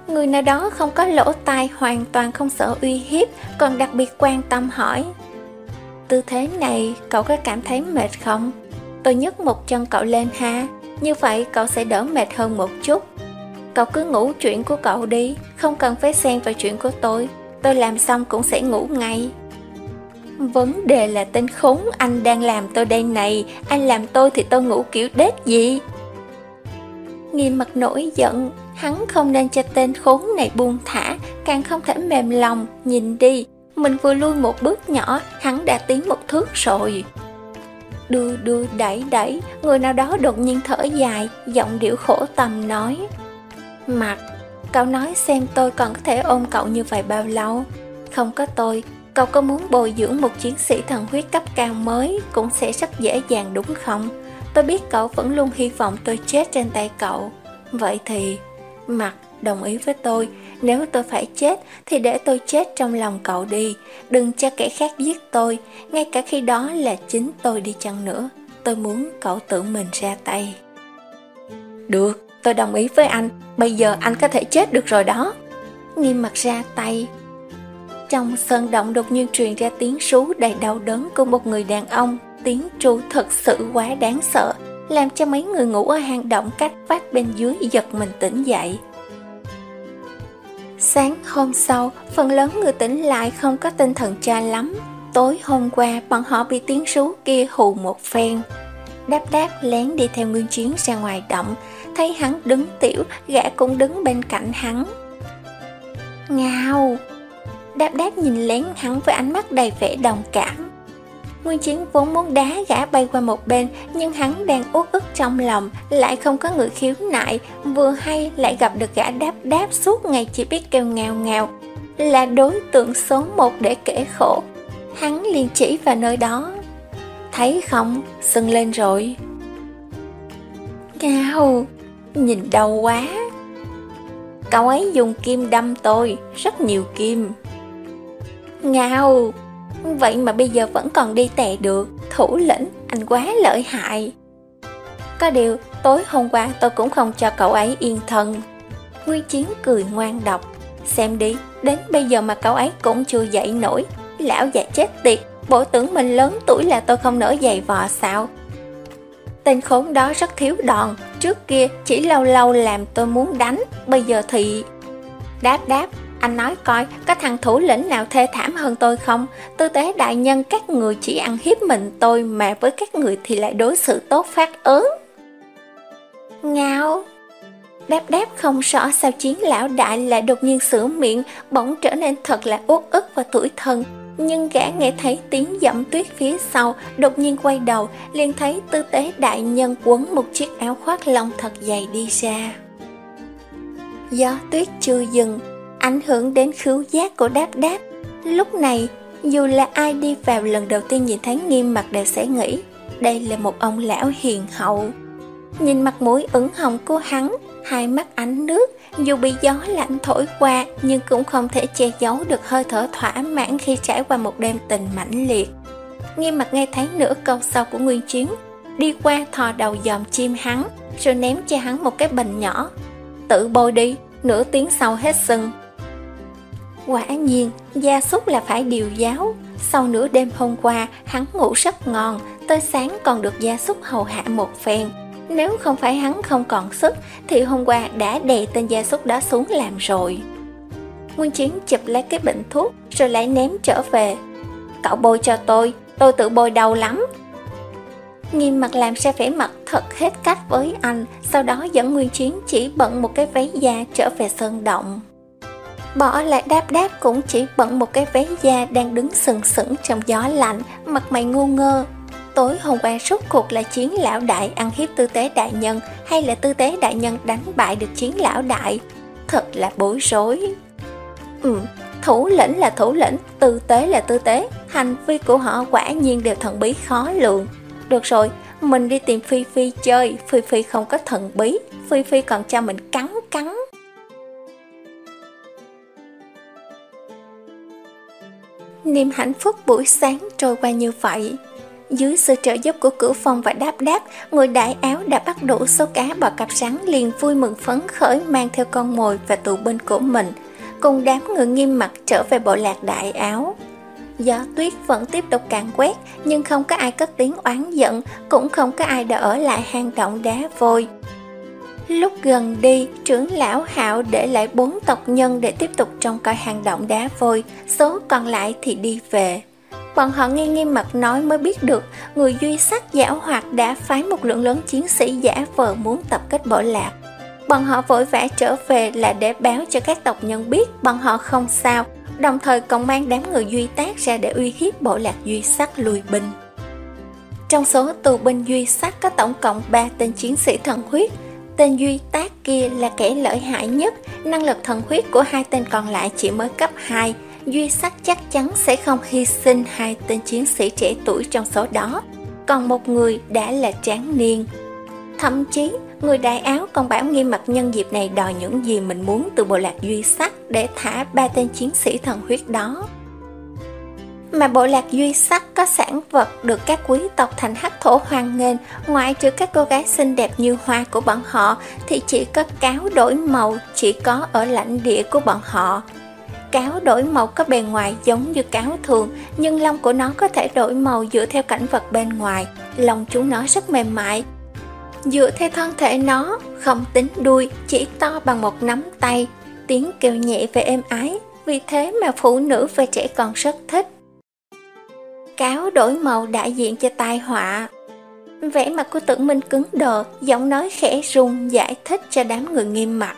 Người nào đó không có lỗ tai hoàn toàn không sợ uy hiếp, Còn đặc biệt quan tâm hỏi, Tư thế này cậu có cảm thấy mệt không? Tôi nhấc một chân cậu lên ha. Như vậy cậu sẽ đỡ mệt hơn một chút. Cậu cứ ngủ chuyện của cậu đi, Không cần phải xen vào chuyện của tôi. Tôi làm xong cũng sẽ ngủ ngay Vấn đề là tên khốn anh đang làm tôi đây này, anh làm tôi thì tôi ngủ kiểu đết gì? Nghiêm mặt nổi giận, hắn không nên cho tên khốn này buông thả, càng không thể mềm lòng, nhìn đi, mình vừa lui một bước nhỏ, hắn đã tiến một thước rồi. Đưa đưa đẩy đẩy, người nào đó đột nhiên thở dài, giọng điệu khổ tầm nói. Mặt, cậu nói xem tôi còn có thể ôm cậu như vậy bao lâu? Không có tôi, cậu có muốn bồi dưỡng một chiến sĩ thần huyết cấp cao mới cũng sẽ rất dễ dàng đúng không? Tôi biết cậu vẫn luôn hy vọng tôi chết trên tay cậu. Vậy thì, mặt đồng ý với tôi, nếu tôi phải chết thì để tôi chết trong lòng cậu đi, đừng cho kẻ khác giết tôi, ngay cả khi đó là chính tôi đi chăng nữa. Tôi muốn cậu tự mình ra tay. Được, tôi đồng ý với anh, bây giờ anh có thể chết được rồi đó. Nghiêm mặt ra tay. Trong sơn động đột nhiên truyền ra tiếng sú đầy đau đớn của một người đàn ông, tiếng tru thật sự quá đáng sợ, làm cho mấy người ngủ ở hang động cách vách bên dưới giật mình tỉnh dậy. Sáng hôm sau, phần lớn người tỉnh lại không có tinh thần cha lắm. Tối hôm qua, bọn họ bị tiếng sú kia hù một phen. Đáp đáp lén đi theo nguyên chiến ra ngoài động, thấy hắn đứng tiểu, gã cũng đứng bên cạnh hắn. Ngao! Đáp đáp nhìn lén hắn với ánh mắt đầy vẻ đồng cảm. Nguyên Chiến vốn muốn đá gã bay qua một bên, nhưng hắn đang uất ức trong lòng, lại không có người khiếu nại, vừa hay lại gặp được gã đáp đáp suốt ngày chỉ biết kêu ngào ngào, là đối tượng số một để kể khổ. Hắn liền chỉ vào nơi đó. Thấy không, sưng lên rồi. Ngào! Nhìn đau quá. Cậu ấy dùng kim đâm tôi, rất nhiều kim. Ngao, Vậy mà bây giờ vẫn còn đi tè được. Thủ lĩnh, anh quá lợi hại. Có điều, tối hôm qua tôi cũng không cho cậu ấy yên thân. Nguyên Chiến cười ngoan độc. Xem đi, đến bây giờ mà cậu ấy cũng chưa dậy nổi. Lão già chết tiệt Bộ tưởng mình lớn tuổi là tôi không nỡ dày vò sao? Tên khốn đó rất thiếu đòn Trước kia chỉ lâu lâu làm tôi muốn đánh Bây giờ thì... Đáp đáp, anh nói coi, có thằng thủ lĩnh nào thê thảm hơn tôi không? Tư tế đại nhân các người chỉ ăn hiếp mình tôi mà với các người thì lại đối xử tốt phát ớn. Ngao! Đáp đáp không rõ sao chiến lão đại lại đột nhiên sửa miệng, bỗng trở nên thật là uất ức và tuổi thân. Nhưng gã nghe thấy tiếng dẫm tuyết phía sau, đột nhiên quay đầu, liền thấy tư tế đại nhân quấn một chiếc áo khoác lông thật dày đi ra. Gió tuyết chưa dừng, ảnh hưởng đến khứu giác của đáp đáp. Lúc này, dù là ai đi vào lần đầu tiên nhìn thấy nghiêm mặt đều sẽ nghĩ đây là một ông lão hiền hậu. Nhìn mặt mũi ửng hồng của hắn, hai mắt ánh nước, dù bị gió lạnh thổi qua nhưng cũng không thể che giấu được hơi thở thỏa mãn khi trải qua một đêm tình mãnh liệt. Nghiêm mặt nghe thấy nửa câu sau của Nguyên Chiến, đi qua thò đầu dòm chim hắn, rồi ném cho hắn một cái bình nhỏ. Tự bôi đi, nửa tiếng sau hết sưng. Quả nhiên, gia súc là phải điều giáo. Sau nửa đêm hôm qua, hắn ngủ rất ngon, tới sáng còn được gia súc hầu hạ một phen. Nếu không phải hắn không còn sức, thì hôm qua đã đè tên gia súc đó xuống làm rồi. Nguyên Chiến chụp lấy cái bệnh thuốc, rồi lại ném trở về. Cậu bôi cho tôi, tôi tự bôi đau lắm. Nghiêm mặt làm ra vẻ mặt thật hết cách với anh, sau đó dẫn Nguyên Chiến chỉ bận một cái váy da trở về sơn động. Bỏ lại đáp đáp cũng chỉ bận một cái váy da đang đứng sừng sững trong gió lạnh, mặt mày ngu ngơ. Tối hôm qua suốt cuộc là chiến lão đại ăn hiếp tư tế đại nhân hay là tư tế đại nhân đánh bại được chiến lão đại? Thật là bối rối. Ừ, thủ lĩnh là thủ lĩnh, tư tế là tư tế, hành vi của họ quả nhiên đều thần bí khó lường. Được rồi, mình đi tìm Phi Phi chơi, Phi Phi không có thần bí, Phi Phi còn cho mình cắn cắn. Niềm hạnh phúc buổi sáng trôi qua như vậy. Dưới sự trợ giúp của cửu phong và đáp đáp, người đại áo đã bắt đủ số cá bò cặp rắn liền vui mừng phấn khởi mang theo con mồi và tù binh của mình, cùng đám người nghiêm mặt trở về bộ lạc đại áo. Gió tuyết vẫn tiếp tục càn quét, nhưng không có ai cất tiếng oán giận, cũng không có ai đã ở lại hang động đá vôi. Lúc gần đi, trưởng lão Hạo để lại bốn tộc nhân để tiếp tục trông coi hang động đá vôi, số còn lại thì đi về. Bọn họ nghe nghiêm mặt nói mới biết được người duy sắc giả hoạt đã phái một lượng lớn chiến sĩ giả vờ muốn tập kết bộ lạc. Bọn họ vội vã trở về là để báo cho các tộc nhân biết bọn họ không sao, đồng thời còn mang đám người duy tác ra để uy hiếp bộ lạc duy sắc lùi binh. Trong số tù binh duy sắc có tổng cộng 3 tên chiến sĩ thần huyết, tên duy tác kia là kẻ lợi hại nhất, năng lực thần huyết của hai tên còn lại chỉ mới cấp 2, Duy sắc chắc chắn sẽ không hy sinh hai tên chiến sĩ trẻ tuổi trong số đó, còn một người đã là tráng niên. Thậm chí, người đại áo còn bảo nghiêm mặt nhân dịp này đòi những gì mình muốn từ bộ lạc duy sắc để thả ba tên chiến sĩ thần huyết đó. Mà bộ lạc duy sắc có sản vật được các quý tộc thành hắc thổ hoan nghênh, ngoại trừ các cô gái xinh đẹp như hoa của bọn họ thì chỉ có cáo đổi màu chỉ có ở lãnh địa của bọn họ. Cáo đổi màu có bề ngoài giống như cáo thường, nhưng lông của nó có thể đổi màu dựa theo cảnh vật bên ngoài. Lông chúng nó rất mềm mại. Dựa theo thân thể nó, không tính đuôi, chỉ to bằng một nắm tay. Tiếng kêu nhẹ và êm ái, vì thế mà phụ nữ và trẻ con rất thích. Cáo đổi màu đại diện cho tai họa. Vẻ mặt của tưởng minh cứng đờ, giọng nói khẽ run giải thích cho đám người nghiêm mặt.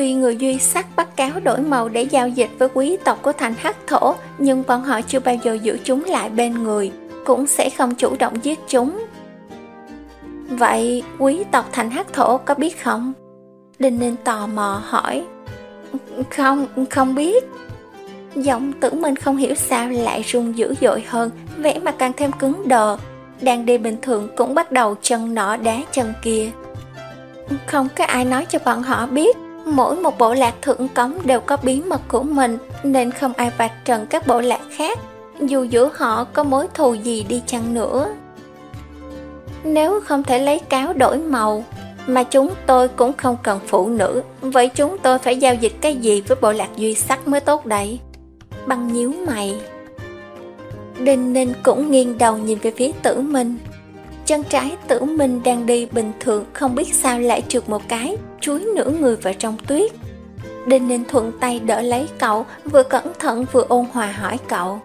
Tuy người duy sắc bắt cáo đổi màu để giao dịch với quý tộc của thành hắc thổ, nhưng bọn họ chưa bao giờ giữ chúng lại bên người, cũng sẽ không chủ động giết chúng. Vậy quý tộc thành hắc thổ có biết không? Đinh Ninh tò mò hỏi. Không, không biết. Giọng tử minh không hiểu sao lại run dữ dội hơn, vẻ mặt càng thêm cứng đờ. Đang đi bình thường cũng bắt đầu chân nọ đá chân kia. Không có ai nói cho bọn họ biết Mỗi một bộ lạc thượng cống đều có bí mật của mình nên không ai vạch trần các bộ lạc khác, dù giữa họ có mối thù gì đi chăng nữa. Nếu không thể lấy cáo đổi màu, mà chúng tôi cũng không cần phụ nữ, vậy chúng tôi phải giao dịch cái gì với bộ lạc duy sắc mới tốt đây? Băng nhíu mày. Đinh Ninh cũng nghiêng đầu nhìn về phía tử minh. Chân trái tử minh đang đi bình thường không biết sao lại trượt một cái, chuối nửa người vào trong tuyết. Đinh Ninh thuận tay đỡ lấy cậu, vừa cẩn thận vừa ôn hòa hỏi cậu.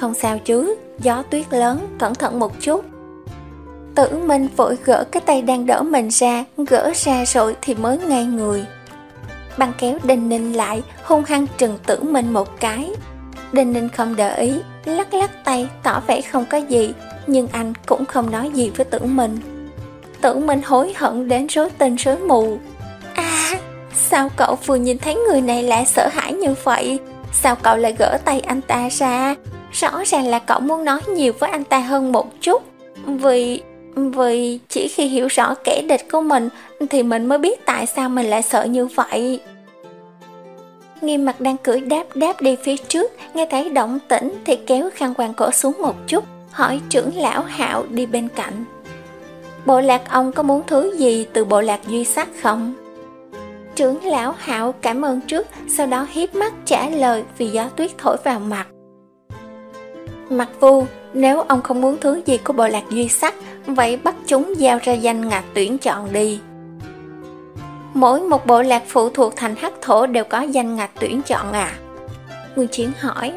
Không sao chứ, gió tuyết lớn, cẩn thận một chút. Tử Minh vội gỡ cái tay đang đỡ mình ra, gỡ ra rồi thì mới ngay người. Băng kéo Đinh Ninh lại, hung hăng trừng Tử Minh một cái. Đinh Ninh không để ý, lắc lắc tay tỏ vẻ không có gì, nhưng anh cũng không nói gì với Tử Minh. Tử Minh hối hận đến rối tinh rối mù. Sao cậu vừa nhìn thấy người này lại sợ hãi như vậy? Sao cậu lại gỡ tay anh ta ra? Rõ ràng là cậu muốn nói nhiều với anh ta hơn một chút. Vì... vì chỉ khi hiểu rõ kẻ địch của mình thì mình mới biết tại sao mình lại sợ như vậy. Nghiêm mặt đang cưỡi đáp đáp đi phía trước, nghe thấy động tĩnh thì kéo khăn quàng cổ xuống một chút, hỏi trưởng lão hạo đi bên cạnh. Bộ lạc ông có muốn thứ gì từ bộ lạc duy sắc không? Trưởng lão hạo cảm ơn trước, sau đó hiếp mắt trả lời vì gió tuyết thổi vào mặt. Mặt vu, nếu ông không muốn thứ gì của bộ lạc duy sắc, vậy bắt chúng giao ra danh ngạch tuyển chọn đi. Mỗi một bộ lạc phụ thuộc thành hắc thổ đều có danh ngạch tuyển chọn à? Nguyên Chiến hỏi.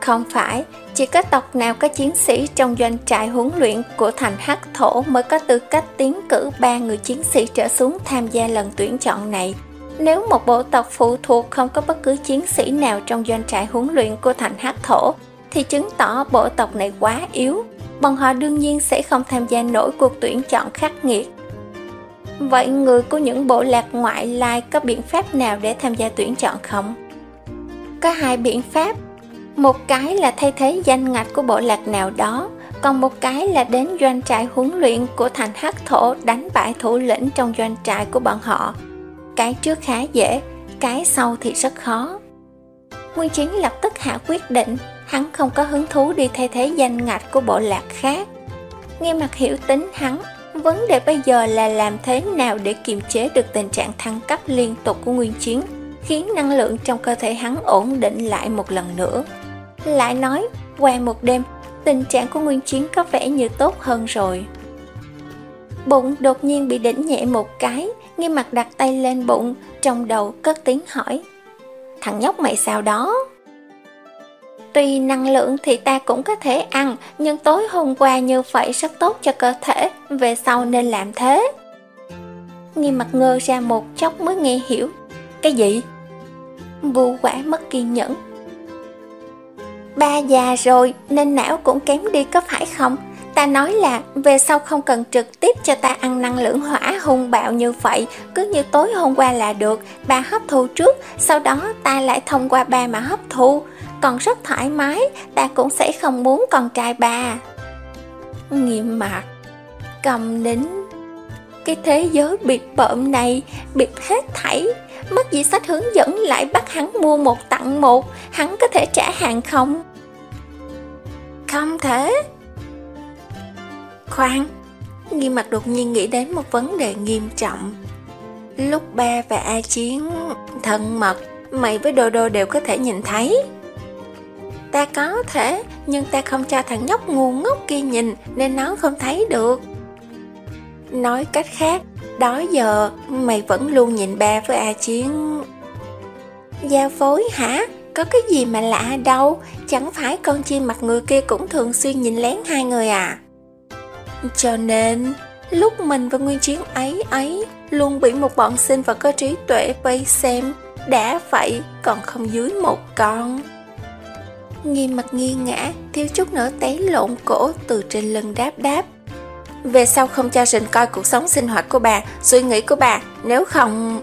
Không phải, chỉ có tộc nào có chiến sĩ trong doanh trại huấn luyện của thành hắc thổ mới có tư cách tiến cử ba người chiến sĩ trở xuống tham gia lần tuyển chọn này. Nếu một bộ tộc phụ thuộc không có bất cứ chiến sĩ nào trong doanh trại huấn luyện của thành hắc thổ, thì chứng tỏ bộ tộc này quá yếu. Bọn họ đương nhiên sẽ không tham gia nổi cuộc tuyển chọn khắc nghiệt. Vậy người của những bộ lạc ngoại lai có biện pháp nào để tham gia tuyển chọn không? Có hai biện pháp một cái là thay thế danh ngạch của bộ lạc nào đó, còn một cái là đến doanh trại huấn luyện của thành hắc thổ đánh bại thủ lĩnh trong doanh trại của bọn họ. Cái trước khá dễ, cái sau thì rất khó. Nguyên Chiến lập tức hạ quyết định, hắn không có hứng thú đi thay thế danh ngạch của bộ lạc khác. Nghe mặt hiểu tính hắn, vấn đề bây giờ là làm thế nào để kiềm chế được tình trạng thăng cấp liên tục của Nguyên Chiến, khiến năng lượng trong cơ thể hắn ổn định lại một lần nữa. Lại nói, qua một đêm, tình trạng của Nguyên Chiến có vẻ như tốt hơn rồi. Bụng đột nhiên bị đỉnh nhẹ một cái, nghi mặt đặt tay lên bụng, trong đầu cất tiếng hỏi. Thằng nhóc mày sao đó? Tuy năng lượng thì ta cũng có thể ăn, nhưng tối hôm qua như vậy rất tốt cho cơ thể, về sau nên làm thế. Nghi mặt ngơ ra một chốc mới nghe hiểu. Cái gì? Vu quả mất kiên nhẫn. Ba già rồi nên não cũng kém đi có phải không? Ta nói là về sau không cần trực tiếp cho ta ăn năng lượng hỏa hung bạo như vậy, cứ như tối hôm qua là được, ba hấp thu trước, sau đó ta lại thông qua ba mà hấp thu, còn rất thoải mái, ta cũng sẽ không muốn con trai ba. Nghiêm mặt, cầm nín, cái thế giới biệt bợm này, biệt hết thảy, mất gì sách hướng dẫn lại bắt hắn mua một tặng một, hắn có thể trả hàng không? Không thể. Khoan, Nghi mặt đột nhiên nghĩ đến một vấn đề nghiêm trọng. Lúc ba và A Chiến thân mật, mày với Đô Đô đều có thể nhìn thấy. Ta có thể, nhưng ta không cho thằng nhóc ngu ngốc kia nhìn nên nó không thấy được. Nói cách khác, đó giờ mày vẫn luôn nhìn ba với A Chiến. Giao phối hả? Có cái gì mà lạ đâu, chẳng phải con chim mặt người kia cũng thường xuyên nhìn lén hai người à? Cho nên, lúc mình và Nguyên Chiến ấy ấy luôn bị một bọn sinh vật có trí tuệ vây xem, đã vậy còn không dưới một con. Nghi mặt nghi ngã, thiếu chút nữa té lộn cổ từ trên lưng đáp đáp. Về sau không cho rình coi cuộc sống sinh hoạt của bà, suy nghĩ của bà, nếu không...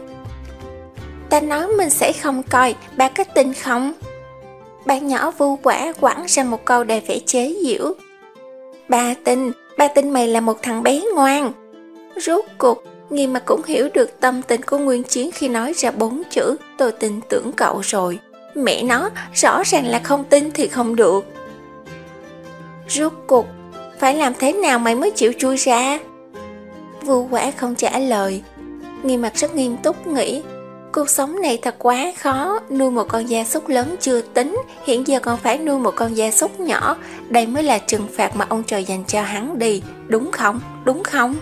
Ta nói mình sẽ không coi, bà có tin không? Bạn nhỏ vu quả quẳng ra một câu đầy vẻ chế giễu. Bà tin, ba tin mày là một thằng bé ngoan. Rốt cuộc, nghi mà cũng hiểu được tâm tình của Nguyên Chiến khi nói ra bốn chữ tôi tin tưởng cậu rồi. Mẹ nó, rõ ràng là không tin thì không được. Rốt cuộc, phải làm thế nào mày mới chịu chui ra? Vu quả không trả lời. Nghi mặt rất nghiêm túc nghĩ Cuộc sống này thật quá khó, nuôi một con gia súc lớn chưa tính, hiện giờ còn phải nuôi một con gia súc nhỏ, đây mới là trừng phạt mà ông trời dành cho hắn đi, đúng không, đúng không?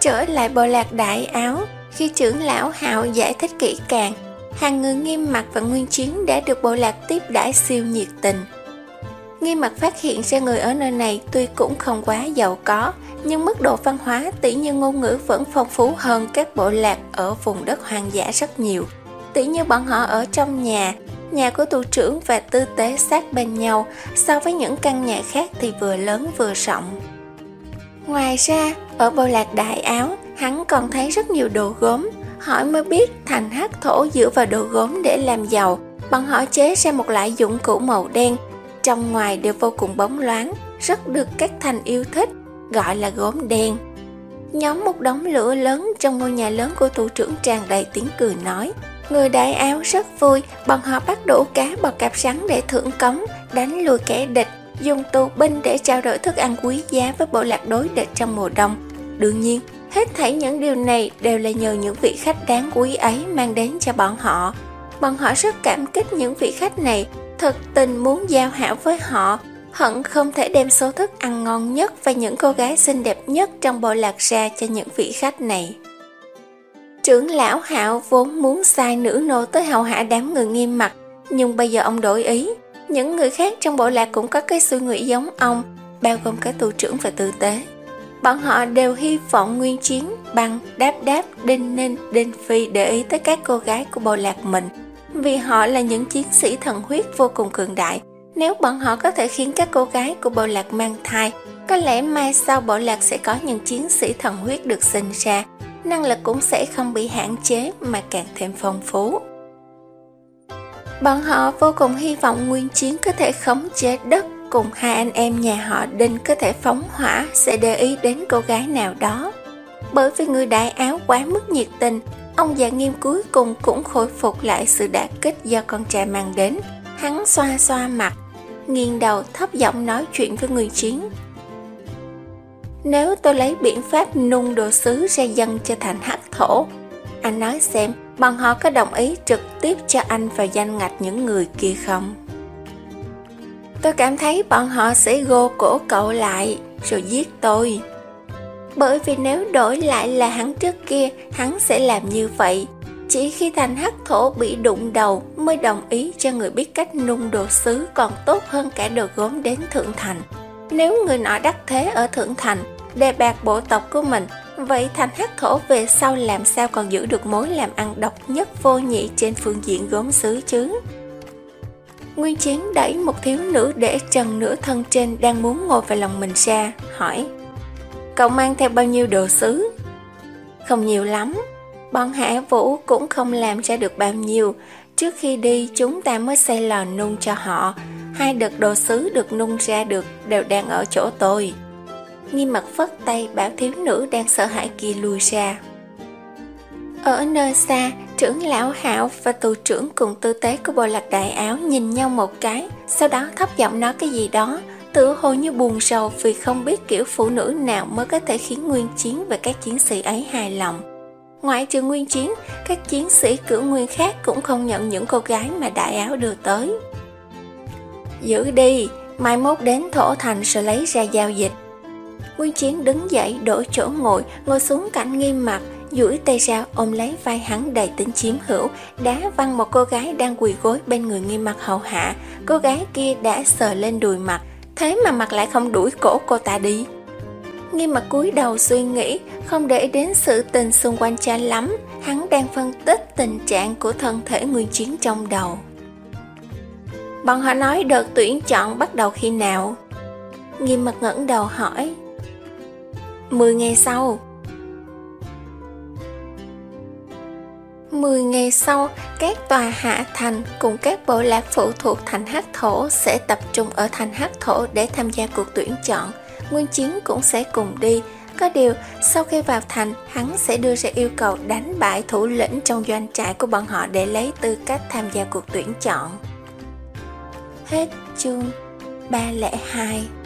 Trở lại bộ lạc đại áo, khi trưởng lão hạo giải thích kỹ càng, hàng người nghiêm mặt và nguyên chiến đã được bộ lạc tiếp đãi siêu nhiệt tình. Nghi mặt phát hiện ra người ở nơi này tuy cũng không quá giàu có, nhưng mức độ văn hóa tỷ như ngôn ngữ vẫn phong phú hơn các bộ lạc ở vùng đất hoang dã rất nhiều. Tỷ như bọn họ ở trong nhà, nhà của tù trưởng và tư tế sát bên nhau, so với những căn nhà khác thì vừa lớn vừa rộng. Ngoài ra, ở bộ lạc đại áo, hắn còn thấy rất nhiều đồ gốm, hỏi mới biết thành hát thổ dựa vào đồ gốm để làm giàu, bọn họ chế ra một loại dụng cụ màu đen, trong ngoài đều vô cùng bóng loáng, rất được các thành yêu thích, gọi là gốm đen. Nhóm một đống lửa lớn trong ngôi nhà lớn của thủ trưởng tràn đầy tiếng cười nói. Người đại áo rất vui, bọn họ bắt đủ cá bò cạp sắn để thưởng cống, đánh lùi kẻ địch, dùng tù binh để trao đổi thức ăn quý giá với bộ lạc đối địch trong mùa đông. Đương nhiên, hết thảy những điều này đều là nhờ những vị khách đáng quý ấy mang đến cho bọn họ. Bọn họ rất cảm kích những vị khách này, thật tình muốn giao hảo với họ, hận không thể đem số thức ăn ngon nhất và những cô gái xinh đẹp nhất trong bộ lạc ra cho những vị khách này. Trưởng lão Hạo vốn muốn sai nữ nô tới hầu hạ đám người nghiêm mặt, nhưng bây giờ ông đổi ý. Những người khác trong bộ lạc cũng có cái suy nghĩ giống ông, bao gồm cả tù trưởng và tư tế. Bọn họ đều hy vọng Nguyên Chiến, Băng, Đáp Đáp, Đinh Ninh, Đinh Phi để ý tới các cô gái của bộ lạc mình, vì họ là những chiến sĩ thần huyết vô cùng cường đại, nếu bọn họ có thể khiến các cô gái của bộ lạc mang thai, có lẽ mai sau bộ lạc sẽ có những chiến sĩ thần huyết được sinh ra, năng lực cũng sẽ không bị hạn chế mà càng thêm phong phú. Bọn họ vô cùng hy vọng Nguyên Chiến có thể khống chế đất cùng hai anh em nhà họ Đinh có thể phóng hỏa sẽ để ý đến cô gái nào đó. Bởi vì người đại áo quá mức nhiệt tình, ông già nghiêm cuối cùng cũng khôi phục lại sự đả kích do con trai mang đến. Hắn xoa xoa mặt, nghiêng đầu thấp giọng nói chuyện với người chiến. Nếu tôi lấy biện pháp nung đồ sứ ra dân cho thành hắc thổ, anh nói xem bọn họ có đồng ý trực tiếp cho anh vào danh ngạch những người kia không? Tôi cảm thấy bọn họ sẽ gô cổ cậu lại rồi giết tôi. Bởi vì nếu đổi lại là hắn trước kia, hắn sẽ làm như vậy. Chỉ khi thành hắc thổ bị đụng đầu mới đồng ý cho người biết cách nung đồ sứ còn tốt hơn cả đồ gốm đến Thượng Thành. Nếu người nọ đắc thế ở Thượng Thành, đề bạc bộ tộc của mình, vậy thành hắc thổ về sau làm sao còn giữ được mối làm ăn độc nhất vô nhị trên phương diện gốm sứ chứ? Nguyên Chiến đẩy một thiếu nữ để trần nửa thân trên đang muốn ngồi vào lòng mình ra, hỏi Cậu mang theo bao nhiêu đồ sứ? Không nhiều lắm, bọn hạ vũ cũng không làm ra được bao nhiêu. Trước khi đi chúng ta mới xây lò nung cho họ, hai đợt đồ sứ được nung ra được đều đang ở chỗ tôi. Nghiêm mặt phất tay bảo thiếu nữ đang sợ hãi kia lùi ra. Ở nơi xa, trưởng lão hạo và tù trưởng cùng tư tế của bộ lạc đại áo nhìn nhau một cái, sau đó thấp giọng nói cái gì đó, tự hồ như buồn rầu vì không biết kiểu phụ nữ nào mới có thể khiến nguyên chiến và các chiến sĩ ấy hài lòng. Ngoại trừ nguyên chiến, các chiến sĩ cử nguyên khác cũng không nhận những cô gái mà đại áo đưa tới. Giữ đi, mai mốt đến thổ thành sẽ lấy ra giao dịch. Nguyên chiến đứng dậy đổi chỗ ngồi, ngồi xuống cạnh nghiêm mặt, duỗi tay ra ôm lấy vai hắn đầy tính chiếm hữu, đá văng một cô gái đang quỳ gối bên người nghiêm mặt hầu hạ. Cô gái kia đã sờ lên đùi mặt, thế mà mặt lại không đuổi cổ cô ta đi. Nghiêm mặt cúi đầu suy nghĩ, không để đến sự tình xung quanh cha lắm, hắn đang phân tích tình trạng của thân thể nguyên chiến trong đầu. Bọn họ nói đợt tuyển chọn bắt đầu khi nào? Nghiêm mặt ngẩng đầu hỏi. Mười ngày sau. Mười ngày sau, các tòa hạ thành cùng các bộ lạc phụ thuộc thành hắc thổ sẽ tập trung ở thành hắc thổ để tham gia cuộc tuyển chọn. Nguyên Chiến cũng sẽ cùng đi. Có điều, sau khi vào thành, hắn sẽ đưa ra yêu cầu đánh bại thủ lĩnh trong doanh trại của bọn họ để lấy tư cách tham gia cuộc tuyển chọn. Hết chương 302